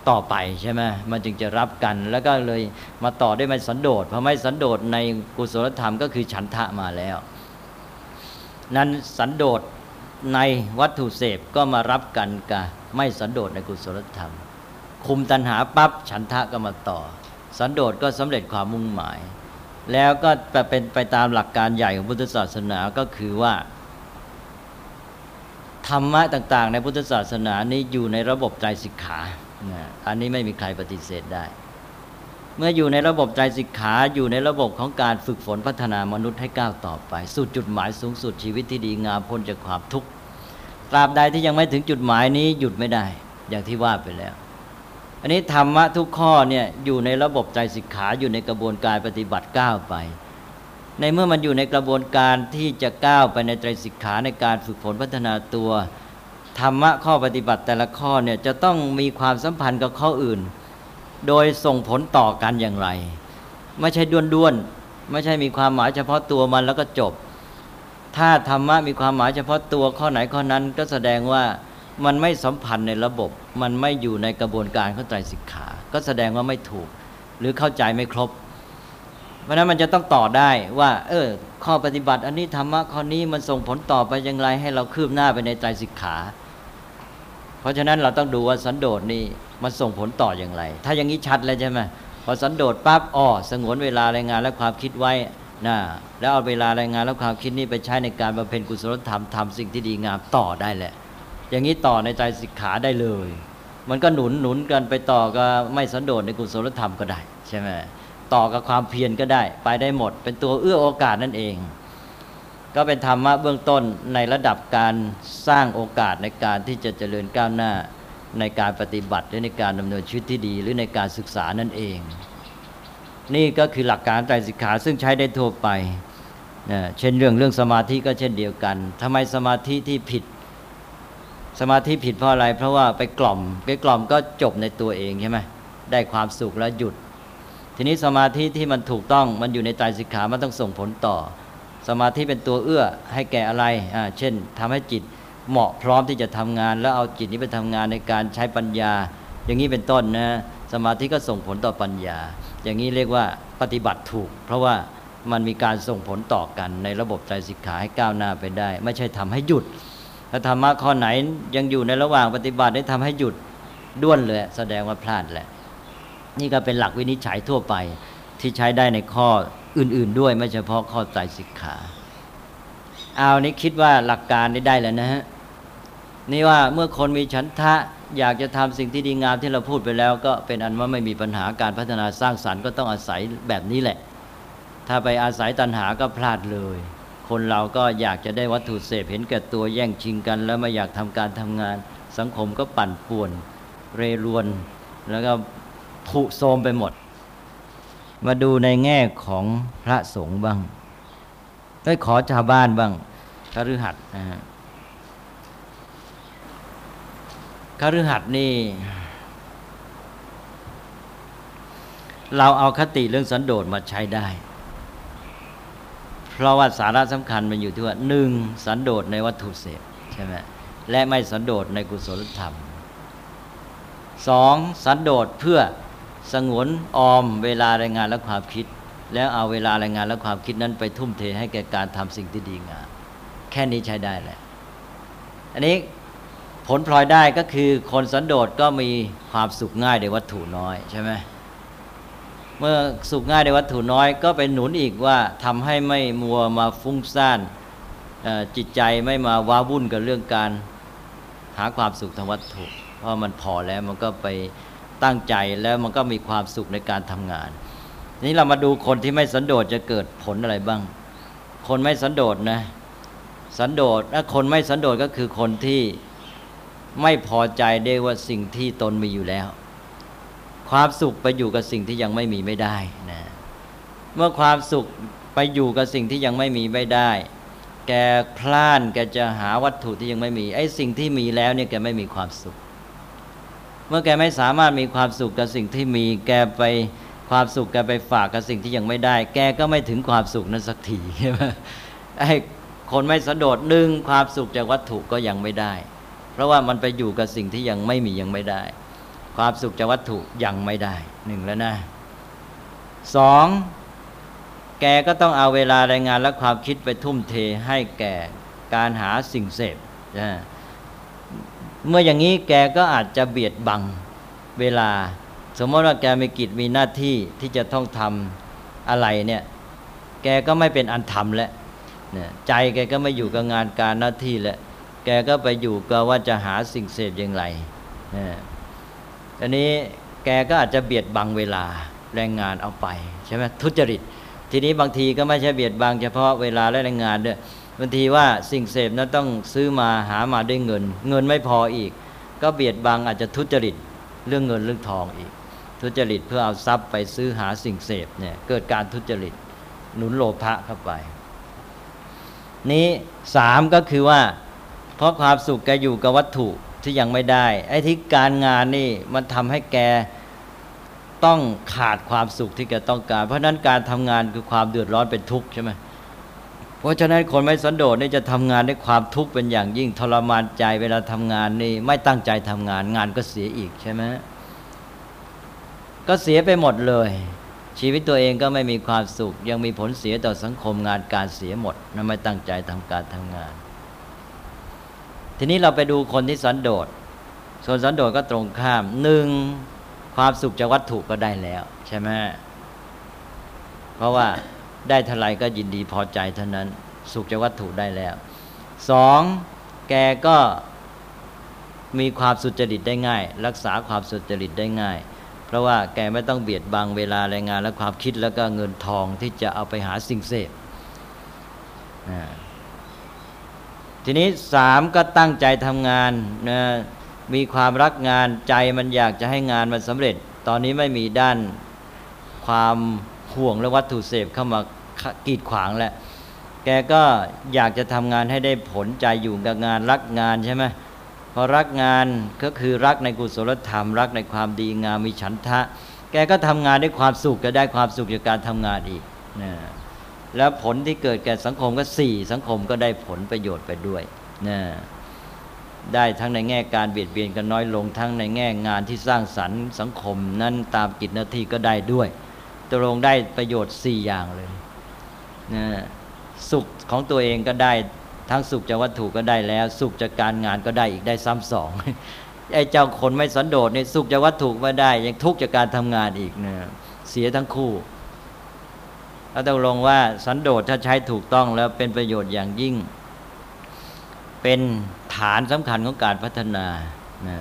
ต่อไปใช่ไหมมันจึงจะรับกัน แล้วก็เลยมาต่อได้ไม่สันโดษเพราะไม่สันโดษในกุศลธรรมก็คือฉันทะมาแล้ว นั้นสันโดษในวัตถุเสพก็มารับกันกับไม่สันโดษในกุศลธรรม คุมตัณหาปับ๊บฉันทะก็มาต่อ สันโดษก็สำเร็จความมุ่งหมาย แล้วก็เป็นไปตามหลักการใหญ่ของพุทธศาสนาก็คือว่า ธรรมะต่าง ๆ ในพุทธศาสนานี้อยู่ในระบบใจสิกขาอันนี้ไม่มีใครปฏิเสธได้ เมื่ออยู่ในระบบใจสิกขาอยู่ในระบบของการฝึกฝนพัฒนามนุษย์ให้ก้าวต่อไป สู่จุดหมายสูงสุดชีวิตที่ดีงามพ้นจากความทุกข์ตราบใดที่ยังไม่ถึงจุดหมายนี้หยุดไม่ได้ อย่างที่ว่าไปแล้ว อันนี้ธรรมะทุกข้อเนี่ยอยู่ในระบบใจสิกขาอยู่ในกระบวนการปฏิบัติก้าวไป ในเมื่อมันอยู่ในกระบวนการที่จะก้าวไปในใจสิกขาในการฝึกฝนพัฒนาตัวธรรมะข้อปฏิบัติแต่ละข้อเนี่ยจะต้องมีความสัมพันธ์กับข้ออื่น โดยส่งผลต่อกันอย่างไร ไม่ใช่ด้วนๆไม่ใช่มีความหมายเฉพาะตัวมันแล้วก็จบ ถ้าธรรมะมีความหมายเฉพาะตัวข้อไหนข้อนั้นก็แสดงว่า มันไม่สัมพันธ์ในระบบ มันไม่อยู่ในกระบวนการเข้าใจสิกขา ก็แสดงว่าไม่ถูก หรือเข้าใจไม่ครบ เพราะนั้นมันจะต้องต่อได้ว่า เออ ข้อปฏิบัติ อันนี้ธรรมะข้อนี้มันส่งผลต่อไปอย่างไรให้เราคืบหน้าไปในใจสิกขา เพราะฉะนั้นเราต้องดูว่าสันโดษนี่มันส่งผลต่ออย่างไร ถ้าอย่างนี้ชัดเลยใช่ไหมพอสันโดษปั๊บอ๋อสงวนเวลารายงานและความคิดไว้นะแล้วเอาเวลารายงานและความคิดนี้ไปใช้ในการบำเพ็ญกุศลธรรมทำสิ่งที่ดีงามต่อได้แหละ อย่างนี้ต่อในใจสิกขาได้เลย มันก็หนุนหนุนกันไปต่อก็ไม่สันโดษในกุศลธรรมก็ได้ใช่ไหมต่อกับความเพียรก็ได้ ไปได้หมด เป็นตัวเอื้อโอกาสนั่นเอง ก็เป็นธรรมะเบื้องต้นในระดับการสร้างโอกาสในการที่จะเจริญก้าวหน้าในการปฏิบัติหรือในการดำเนินชีวิตที่ดี หรือในการศึกษานั่นเอง นี่ก็คือหลักการไตรสิกขาซึ่งใช้ได้ทั่วไปนะเช่นเรื่องเรื่องสมาธิก็เช่นเดียวกันทำไมสมาธิที่ผิด สมาธิผิดเพราะอะไร เพราะว่าไปกล่อมไปกล่อมก็จบในตัวเองใช่ไหมได้ความสุขแล้วหยุด ทีนี้สมาธิที่มันถูกต้องมันอยู่ในไตรสิกขามันต้องส่งผลต่อ สมาธิเป็นตัวเอื้อให้แก่อะไรอ่าเช่นทำให้จิตเหมาะพร้อมที่จะทำงาน แล้วเอาจิตนี้ไปทำงานในการใช้ปัญญา อย่างนี้เป็นต้นนะสมาธิก็ส่งผลต่อปัญญา อย่างนี้เรียกว่าปฏิบัติถูก เพราะว่ามันมีการส่งผลต่อกันในระบบใจสิกขาให้ก้าวหน้าไปได้ ไม่ใช่ทำให้หยุด ถ้าธรรมะข้อไหนยังอยู่ในระหว่างปฏิบัติได้ทำให้หยุดด้วนเลยแสดงว่าพลาดแหละ นี่ก็เป็นหลักวินิจฉัยทั่วไปที่ใช้ได้ในข้ออื่น ๆ ด้วยไม่เฉพาะข้อใจสิกขา เอานี้คิดว่าหลักการได้ได้แล้วนะฮะนี่ว่าเมื่อคนมีฉันทะอยากจะทำสิ่งที่ดีงามที่เราพูดไปแล้ว ก็เป็นอันว่าไม่มีปัญหาการพัฒนาสร้างสรรค์ก็ต้องอาศัยแบบนี้แหละ ถ้าไปอาศัยตัณหาก็พลาดเลย คนเราก็อยากจะได้วัตถุเสพเห็นแก่ตัวแย่งชิงกัน แล้วไม่อยากทำการทำงาน สังคมก็ปั่นป่วน เรรวน แล้วก็ผุโทมไปหมด มาดูในแง่ของพระสงฆ์บ้างได้ขอชาวบ้านบ้างคฤหัสถ์นะฮะคฤหัสถ์นี่ เราเอาคติเรื่องสันโดษมาใช้ได้ เพราะว่าสาระสำคัญมันอยู่ที่ว่าหนึ่งสันโดษในวัตถุเสพใช่ไหมและไม่สันโดษในกุศลธรรมสองสันโดษเพื่อสงวนออมเวลาแรงงานและความคิด แล้วเอาเวลาแรงงานและความคิดนั้นไปทุ่มเทให้แก่การทำสิ่งที่ดีงามแค่นี้ใช้ได้แหละอันนี้ผลพลอยได้ก็คือคนสันโดษก็มีความสุขง่ายในวัตถุน้อยใช่ไหม เมื่อสุขง่ายในวัตถุน้อยก็เป็นหนุนอีกว่าทำให้ไม่มัวมาฟุ้งซ่านจิตใจไม่มาว้าวุ่นกับเรื่องการหาความสุขทางวัตถุ เพราะมันพอแล้วมันก็ไปตั้งใจแล้วมันก็มีความสุขในการทำงาน นี้เรามาดูคนที่ไม่สันโดษจะเกิดผลอะไรบ้าง คนไม่สันโดษนะ สันโดษถ้าคนไม่สันโดษก็คือคนที่ไม่พอใจได้ว่าสิ่งที่ตนมีอยู่แล้ว ความสุขไปอยู่กับสิ่งที่ยังไม่มีไม่ได้นะเมื่อความสุขไปอยู่กับสิ่งที่ยังไม่มีไม่ได้ แกพลานแกจะหาวัตถุที่ยังไม่มี ไอ้สิ่งที่มีแล้วเนี่ยแกไม่มีความสุข เมื่อแกไม่สามารถมีความสุขกับสิ่งที่มี แกไปความสุขแกไปฝากกับสิ่งที่ยังไม่ได้ แกก็ไม่ถึงความสุขนั้นสักทีใช่ไหมไอ้คนไม่สะโดดหนึ่งความสุขจากวัตถุก็ยังไม่ได้ เพราะว่ามันไปอยู่กับสิ่งที่ยังไม่มียังไม่ได้ ความสุขจากวัตถุยังไม่ได้หนึ่งแล้วนะสองแกก็ต้องเอาเวลาแรงงานและความคิดไปทุ่มเทให้แก่การหาสิ่งเสพนะเมื่ออย่างนี้แกก็อาจจะเบียดบังเวลา สมมติว่าแกมีกิจมีหน้าที่ที่จะต้องทำอะไรเนี่ย แกก็ไม่เป็นอันทำแล้วใจแกก็ไม่อยู่กับงานการหน้าที่แล้วแกก็ไปอยู่ก็ว่าจะหาสิ่งเสพอย่างไร อันนี้แกก็อาจจะเบียดบังเวลาแรงงานเอาไปใช่ไหมทุจริต ทีนี้บางทีก็ไม่ใช่เบียดบังเฉพาะเวลาและแรงงานด้วยบางทีว่าสิ่งเสพนั้นต้องซื้อมาหามาด้วยเงิน เงินไม่พออีก ก็เบียดบังอาจจะทุจริตเรื่องเงินเรื่องทองอีก ทุจริตเพื่อเอาทรัพย์ไปซื้อหาสิ่งเสพเนี่ยเกิดการทุจริตหนุนโลภะเข้าไป นี้สามก็คือว่า เพราะความสุขแกอยู่กับวัตถุ ที่ยังไม่ได้ ไอ้ที่การงานนี่มันทำให้แกต้องขาดความสุขที่แกต้องการ เพราะนั้นการทำงานคือความเดือดร้อนเป็นทุกข์ใช่ไหมเพราะฉะนั้นคนไม่สันโดษนี่จะทำงานด้วยความทุกข์เป็นอย่างยิ่งทรมานใจเวลาทำงานนี่ไม่ตั้งใจทำงานงานก็เสียอีกใช่ไหมก็เสียไปหมดเลย ชีวิตตัวเองก็ไม่มีความสุข ยังมีผลเสียต่อสังคมงานการเสียหมดนั่นไม่ตั้งใจทำการทำงาน ทีนี้เราไปดูคนที่สันโดษส่วนสันโดษก็ตรงข้ามหนึ่งความสุขจากวัตถุก็ได้แล้ว ใช่ไหมเพราะว่าได้เท่าไรก็ยินดีพอใจเท่านั้น สุขจากวัตถุได้แล้วสองแกก็มีความสุจริตได้ง่าย รักษาความสุจริตได้ง่าย เพราะว่าแกไม่ต้องเบียดบังเวลาแรงงานและความคิดแล้วก็เงินทองที่จะเอาไปหาสิ่งเสพ ทีนี้สามก็ตั้งใจทำงานนะมีความรักงานใจมันอยากจะให้งานมันสำเร็จ ตอนนี้ไม่มีด้านความห่วงและวัตถุเสพเข้ามากีดขวางแล้วแกก็อยากจะทำงานให้ได้ผลใจอยู่กับงานรักงานใช่ไหมพอรักงานก็คือรักในกุศลธรรม รักในความดีงามมีฉันทะ แกก็ทำงานด้วยความสุขก็ได้ความสุขจากการทำงานอีกนะ แล้วผลที่เกิดแก่สังคมก็สี่สังคมก็ได้ผลประโยชน์ไปด้วยนะได้ทั้งในแง่การเบียดเบียนกันน้อยลงทั้งในแง่งานที่สร้างสรรค์สังคมนั้นตามกิจหน้าที่ก็ได้ด้วยตกลงได้ประโยชน์สี่อย่างเลยนะสุขของตัวเองก็ได้ทั้งสุขจากวัตถุก็ได้แล้ว สุขจากการงานก็ได้อีกได้ซ้ำสองไอ้เจ้าคนไม่สันโดษเนี่ยสุขจากวัตถุไม่ได้ ยังทุกข์จากการทำงานอีกนี่ยเสียทั้งคู่ เราต้องลงว่าสันโดษถ้าใช้ถูกต้องแล้วเป็นประโยชน์อย่างยิ่ง เป็นฐานสำคัญของการพัฒนานะ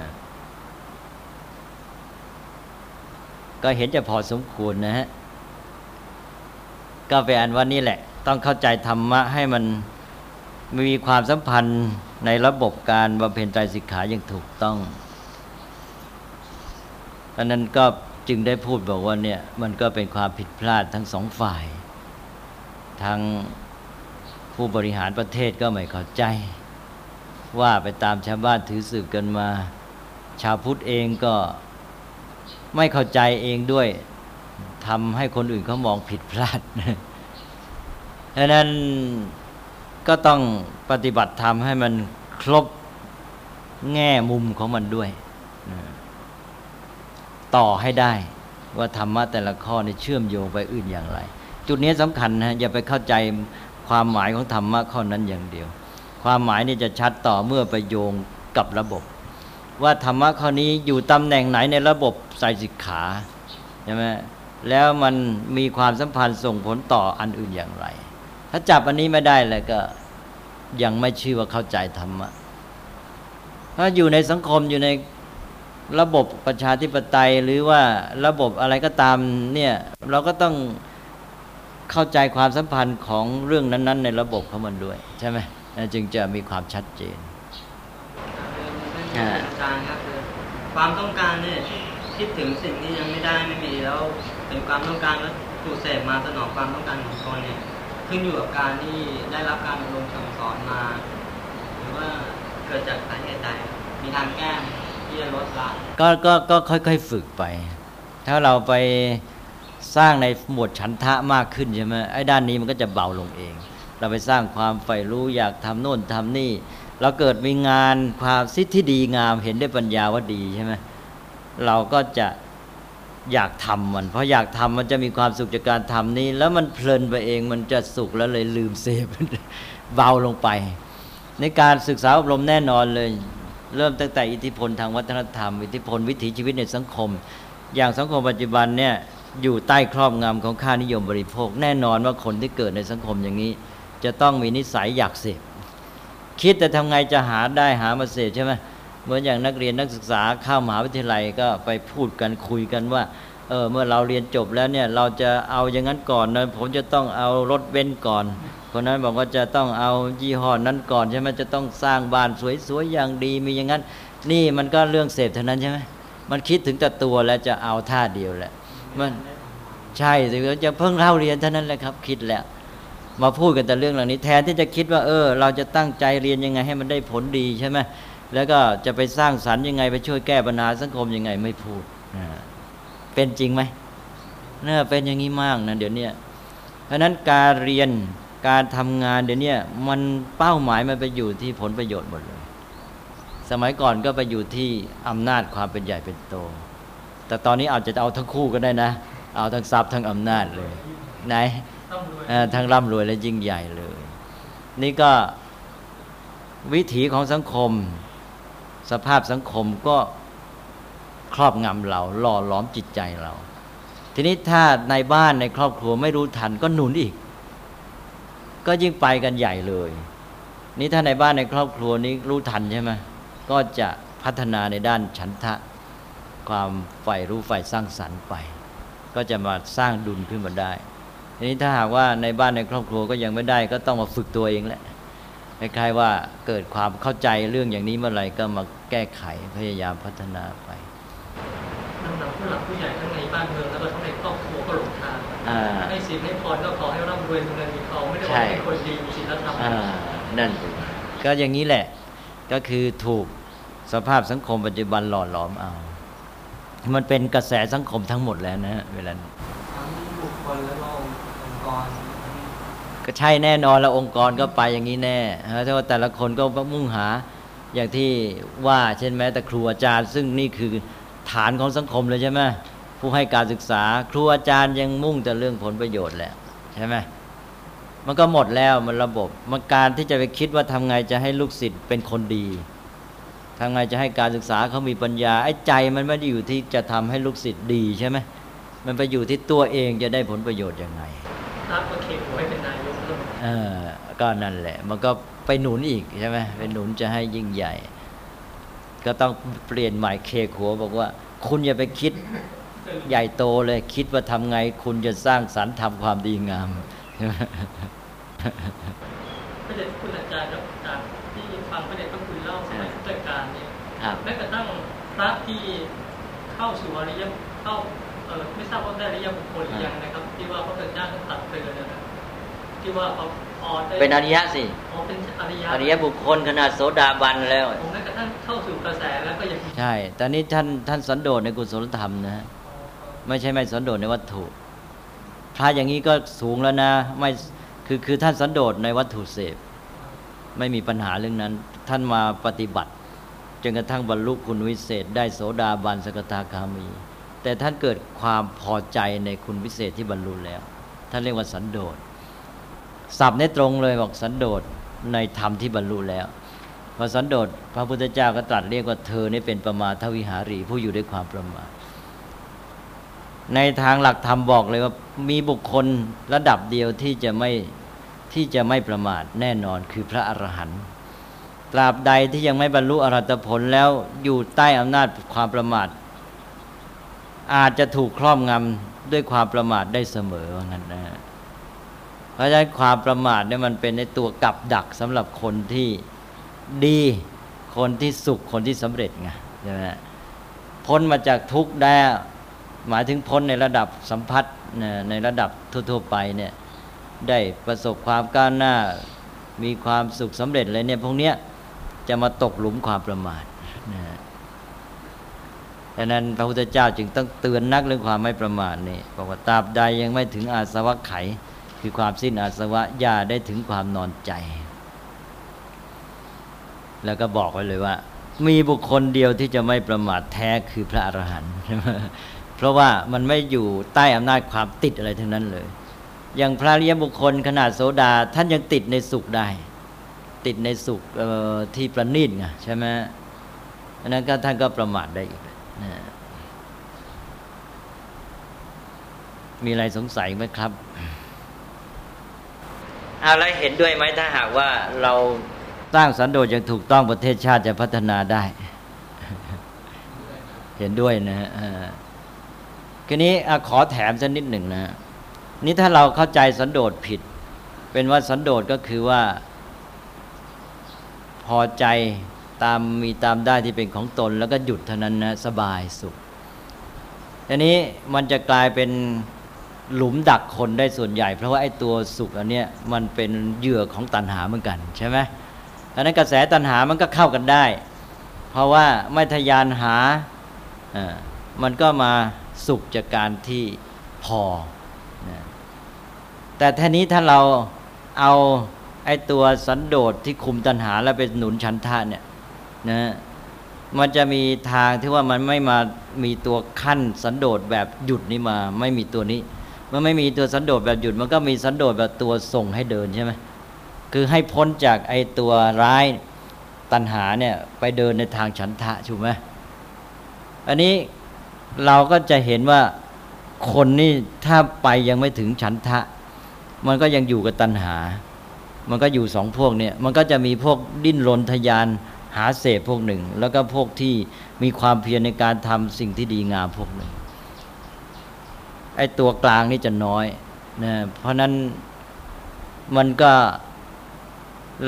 ก็เห็นจะพอสมควรนะฮะ ก็เป็นอันว่านี่แหละ ต้องเข้าใจธรรมะให้มันมีความสัมพันธ์ในระบบการบำเพ็ญใจสิกขาอย่างถูกต้องอันนั้นก็จึงได้พูดบอกว่าเนี่ยมันก็เป็นความผิดพลาดทั้งสองฝ่าย ทางผู้บริหารประเทศก็ไม่เข้าใจ ว่าไปตามชาวบ้านถือสืบกันมา ชาวพุทธเองก็ไม่เข้าใจเองด้วยทำให้คนอื่นเขามองผิดพลาดดังนั้นก็ต้องปฏิบัติธรรมให้มันครบแง่มุมของมันด้วย ต่อให้ได้ว่าธรรมะแต่ละข้อนี่เชื่อมโยงไปอื่นอย่างไร จุดนี้สำคัญนะอย่าไปเข้าใจความหมายของธรรมะข้อนั้นอย่างเดียว ความหมายนี่จะชัดต่อเมื่อไปโยงกับระบบ ว่าธรรมะข้อนี้อยู่ตำแหน่งไหนในระบบใส่สิกขาใช่ไหมแล้วมันมีความสัมพันธ์ส่งผลต่ออันอื่นอย่างไร ถ้าจับอันนี้ไม่ได้เลยก็ยังไม่ชื่อว่าเข้าใจธรรมะถ้าอยู่ในสังคมอยู่ในระบบประชาธิปไตยหรือว่าระบบอะไรก็ตามเนี่ยเราก็ต้อง เข้าใจความสัมพันธ์ของเรื่องนั้น ๆ ในระบบของมันด้วย ใช่ไหมจึงจะมีความชัดเจนอาจารย์ครับความต้องการเนี่ยคิดถึงสิ่งที่ยังไม่ได้ไม่มีแล้วเป็นความต้องการแล้วถูกเสพมาสนองความต้องการของตนเนี่ยขึ้นอยู่กับการที่ได้รับการอบรมสั่งสอนมา หรือว่าเกิดจากสาเหตุใดมีทางแก้ที่จะลดละก็ก็ก็ค่อยๆฝึกไป ถ้าเราไป สร้างในหมวดฉันทะมากขึ้นใช่ไหมไอ้ด้านนี้มันก็จะเบาลงเอง เราไปสร้างความใฝ่รู้อยากทำโน่นทำนี่ เราเกิดมีงานความสิทธิดีงามเห็นได้ปัญญาว่าดีใช่ไหมเราก็จะอยากทำมัน เพราะอยากทำมันจะมีความสุขจากการทำนี้ แล้วมันเพลินไปเองมันจะสุขแล้วเลยลืมเสพเบาลงไป ในการศึกษาอบรมแน่นอนเลยเริ่มตั้งแต่อิทธิพลทางวัฒนธรรม อิทธิพลวิถีชีวิตในสังคม อย่างสังคมปัจจุบันเนี่ย อยู่ใต้ครอบงำของค่านิยมบริโภค แน่นอนว่าคนที่เกิดในสังคมอย่างนี้ จะต้องมีนิสัยอยากเสพคิดแต่ทำไงจะหาได้หามาเสพใช่ไหมเหมือนอย่างนักเรียนนักศึกษาเข้ามหาวิทยาลัยก็ไปพูดกันคุยกันว่าเออเมื่อเราเรียนจบแล้วเนี่ยเราจะเอาอย่างนั้นก่อนนะผมจะต้องเอารถเบนก่อนคนนั้นบอกว่าจะต้องเอายี่ห้อนั้นก่อนใช่ไหมจะต้องสร้างบ้านสวยๆอย่างดีมีอย่างนั้น นี่มันก็เรื่องเสพเท่านั้นใช่ไหมมันคิดถึงแต่ตัวแล้วจะเอาท่าเดียวแหละ มันใช่สิจะเพิ่งเล่าเรียนเท่านั้นแหละครับ คิดแล้ว มาพูดกันแต่เรื่องเหล่านี้ แทนที่จะคิดว่า เออ เราจะตั้งใจเรียนยังไงให้มันได้ผลดีใช่ไหมแล้วก็จะไปสร้างสรรค์ยังไงไปช่วยแก้ปัญหาสังคมยังไงไม่พูดเป็นจริงไหมเนี่ยเป็นอย่างนี้มากนะเดี๋ยวนี้เพราะนั้นการเรียนการทำงานเดี๋ยวนี้มันเป้าหมายมันไปอยู่ที่ผลประโยชน์หมดเลย สมัยก่อนก็ไปอยู่ที่อำนาจความเป็นใหญ่เป็นโต แต่ตอนนี้อาจจะเอาทั้งคู่ก็ได้นะ เอาทั้งทรัพย์ทั้งอำนาจเลยไหนทั้งร่ำรวยและยิ่งใหญ่เลย นี่ก็วิถีของสังคม สภาพสังคมก็ครอบงำเราหล่อหลอมจิตใจเรา ทีนี้ถ้าในบ้านในครอบครัวไม่รู้ทันก็หนุนอีก ก็ยิ่งไปกันใหญ่เลย นี่ถ้าในบ้านในครอบครัวนี้รู้ทันใช่ไหมก็จะพัฒนาในด้านฉันทะ ความใฝ่รู้ใฝ่สร้างสรรค์ไป ก็จะมาสร้างดุลขึ้นมาได้ทีนี้ถ้าหากว่าในบ้านในครอบครัวก็ยังไม่ได้ก็ต้องมาฝึกตัวเองแหละคล้ายๆว่าเกิดความเข้าใจเรื่องอย่างนี้เมื่อไหร่ก็มาแก้ไขพยายามพัฒนาไปทั้งผู้หลักผู้ใหญ่ทั้งในบ้านเมืองแล้วก็ทั้งในครอบครัวก็หลงทางอ่าให้ศีลให้พรก็ขอให้ร่ำรวยเงินมีทองไม่ได้ใช่ว่าให้คนดีมีศีลธรรมอ่านั่นสิก็อย่างนี้แหละ ก็คือถูกสภาพสังคมปัจจุบันหล่อหลอมเอา มันเป็นกระแสสังคมทั้งหมดแล้วนะฮะเวลานี้ทั้งบุคคลแล้วก็องค์กรก็ใช่แน่นอนแล้วองค์กรก็ไปอย่างนี้แน่ฮะแต่ว่าแต่ละคนก็มุ่งหาอย่างที่ว่าเช่นแม้แต่ครูอาจารย์ ซึ่งนี่คือฐานของสังคมเลยใช่ไหมผู้ให้การศึกษา ครูอาจารย์ยังมุ่งแต่เรื่องผลประโยชน์แหละใช่ไหมมันก็หมดแล้วมันระบบมันการที่จะไปคิดว่าทำไงจะให้ลูกศิษย์เป็นคนดี ทำไงจะให้การศึกษาเขามีปัญญาไอ้ใจมันไม่ได้อยู่ที่จะทำให้ลูกศิษย์ดีใช่ไหมมันไปอยู่ที่ตัวเองจะได้ผลประโยชน์ยังไงพระก็เข่งหัวให้เป็นนายกแล้วเออก็นั่นแหละ มันก็ไปหนุนอีกใช่ไหมไปหนุนจะให้ยิ่งใหญ่ ก็ต้องเปลี่ยนใหม่เคหัวบอกว่า คุณอย่าไปคิดใหญ่โตเลย คิดว่าทำไง คุณจะสร้างสรรค์ทำความดีงามใช่ไหมพระเดชคุณอาจารย์กับ แม้กระทั่งพระที่เข้าสู่อริยเข้าเออไม่ทราบว่าได้อริยบุคคลหรือยังนะครับ ที่ว่าพระพุทธเจ้าท่านตัดเตือนนะครับที่ว่าพอพอได้เป็นอริยะสิอ๋อเป็นอริยะอริยบุคคลขนาดโสดาบันแล้วผมแม้กระทั่งเข้าสู่กระแสแล้วก็ยังมีใช่ ตอนนี้ท่านท่านสันโดษในกุศลธรรมนะฮะไม่ใช่ไม่สันโดษในวัตถุ พระอย่างนี้ก็สูงแล้วนะ ไม่คือคือท่านสันโดษในวัตถุเสพ ไม่มีปัญหาเรื่องนั้น ท่านมาปฏิบัติ จนกระทั่งบรรลุคุณวิเศษ ได้โสดาบันสกทาคามี แต่ท่านเกิดความพอใจในคุณวิเศษที่บรรลุแล้ว ท่านเรียกว่าสันโดษสับในตรงเลยบอกสันโดษในธรรมที่บรรลุแล้วพอสันโดษพระพุทธเจ้าก็ตรัสเรียกว่าเธอนี่เป็นประมาทวิหารีผู้อยู่ด้วยความประมาทในทางหลักธรรมบอกเลยว่ามีบุคคลระดับเดียวที่จะไม่ที่จะไม่ประมาทแน่นอนคือพระอรหันต์ ตราบใดที่ยังไม่บรรลุอรหัตผลแล้วอยู่ใต้อำนาจความประมาท อาจจะถูกครอบงำด้วยความประมาทได้เสมอว่างั้นนะเพราะฉะนั้นความประมาทเนี่ยมันเป็นในตัวกับดักสำหรับคนที่ดีคนที่สุขคนที่สำเร็จไงใช่ไหมพ้นมาจากทุกข์ได้หมายถึงพ้นในระดับสัมพัทธ์นะในระดับทั่วๆไปเนี่ยได้ประสบความก้าวหน้ามีความสุขสำเร็จเลยเนี่ยพวกเนี้ย จะมาตกหลุมความประมาทนะดังนั้นพระพุทธเจ้าจึงต้องเตือนนักเรื่องความไม่ประมาทนี่บอกว่าตราบใดยังไม่ถึงอาสวะไข คือความสิ้นอาสวะอย่าได้ถึงความนอนใจ แล้วก็บอกไว้เลยว่า มีบุคคลเดียวที่จะไม่ประมาทแท้คือพระอรหันต์เพราะว่ามันไม่อยู่ใต้อำนาจความติดอะไรทั้งนั้นเลย อย่างพระอริยบุคคลขนาดโสดาท่านยังติดในสุขได้ ติดในสุขที่ประณีตไงใช่ไหมอันนั้นก็ท่านก็ประมาทได้อีกนะมีอะไรสงสัยไหมครับเอาแล้วเห็นด้วยไหมถ้าหากว่าเราสร้างสันโดษอย่างถูกต้องประเทศชาติจะพัฒนาได้ เห็นด้วยนะฮะทีนี้ขอแถมสักนิดหนึ่งนะนี่ถ้าเราเข้าใจสันโดษผิด เป็นว่าสันโดษก็คือว่า อใจตามมีตามได้ที่เป็นของตน แล้วก็หยุดเท่านั้นนะสบายสุขทีนี้มันจะกลายเป็นหลุมดักคนได้ส่วนใหญ่ เพราะว่าไอ้ตัวสุขอันเนี้ยมันเป็นเหยื่อของตัณหาเหมือนกันใช่ไหมดังนั้นกระแสตัณหามันก็เข้ากันได้ เพราะว่าไม่ทะยานหาอ่ามันก็มาสุขจากการที่พอ แต่ทีนี้ถ้าเราเอา ไอ้ตัวสันโดษที่คุมตัณหา แล้วเป็นหนุนชันทะเนี่ยนะมันจะมีทางที่ว่ามันไม่มามีตัวขั้นสันโดษแบบหยุดนี่มาไม่มีตัวนี้ มันไม่มีตัวสันโดษแบบหยุด มันก็มีสันโดษแบบตัวส่งให้เดินใช่ไหมคือให้พ้นจากไอ้ตัวร้ายตัณหาเนี่ยไปเดินในทางฉันทะถูกไหมอันนี้เราก็จะเห็นว่าคนนี่ถ้าไปยังไม่ถึงฉันทะ มันก็ยังอยู่กับตัณหา มันก็อยู่สองพวกเนี่ยมันก็จะมีพวกดิ้นรนทยานหาเสพพวกหนึ่ง แล้วก็พวกที่มีความเพียรในการทำสิ่งที่ดีงามพวกหนึ่งไอ้ตัวกลางนี่จะน้อยนะเพราะนั้นมันก็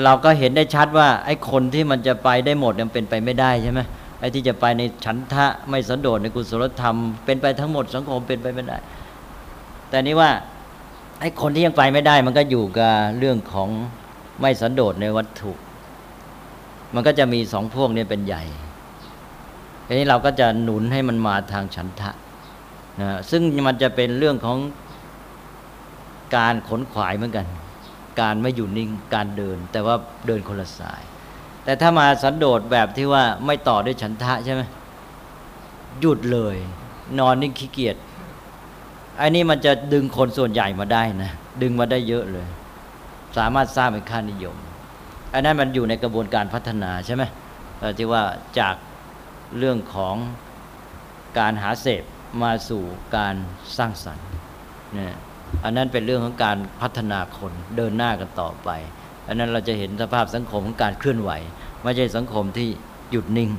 เราก็เห็นได้ชัดว่า ไอ้คนที่มันจะไปได้หมดมันเป็นไปไม่ได้ใช่ไหมไอ้ที่จะไปในฉันทะไม่สันโดษในกุศลธรรมเป็นไปทั้งหมดสังคมเป็นไปไม่ได้ แต่นี้ว่า ไอ้คนที่ยังไปไม่ได้ มันก็อยู่กับเรื่องของไม่สันโดษในวัตถุ มันก็จะมีสองพวกนี้เป็นใหญ่ทีนี้เราก็จะหนุนให้มันมาทางฉันทะนะซึ่งมันจะเป็นเรื่องของการขนขวายเหมือนกัน การไม่อยู่นิ่งการเดิน แต่ว่าเดินคนละสาย แต่ถ้ามาสันโดษแบบที่ว่าไม่ต่อด้วยฉันทะใช่ไหมหยุดเลย นอนนิ่งขี้เกียจ ไอ้นี่มันจะดึงคนส่วนใหญ่มาได้นะ ดึงมาได้เยอะเลย สามารถสร้างเป็นค่านิยม อันนั้นมันอยู่ในกระบวนการพัฒนาใช่ไหมที่ว่าจากเรื่องของการหาเสพมาสู่การสร้างสรรค์เนี่ยอันนั้นเป็นเรื่องของการพัฒนาคนเดินหน้ากันต่อไป อันนั้นเราจะเห็นสภาพสังคมของการเคลื่อนไหว ไม่ใช่สังคมที่หยุดนิ่ง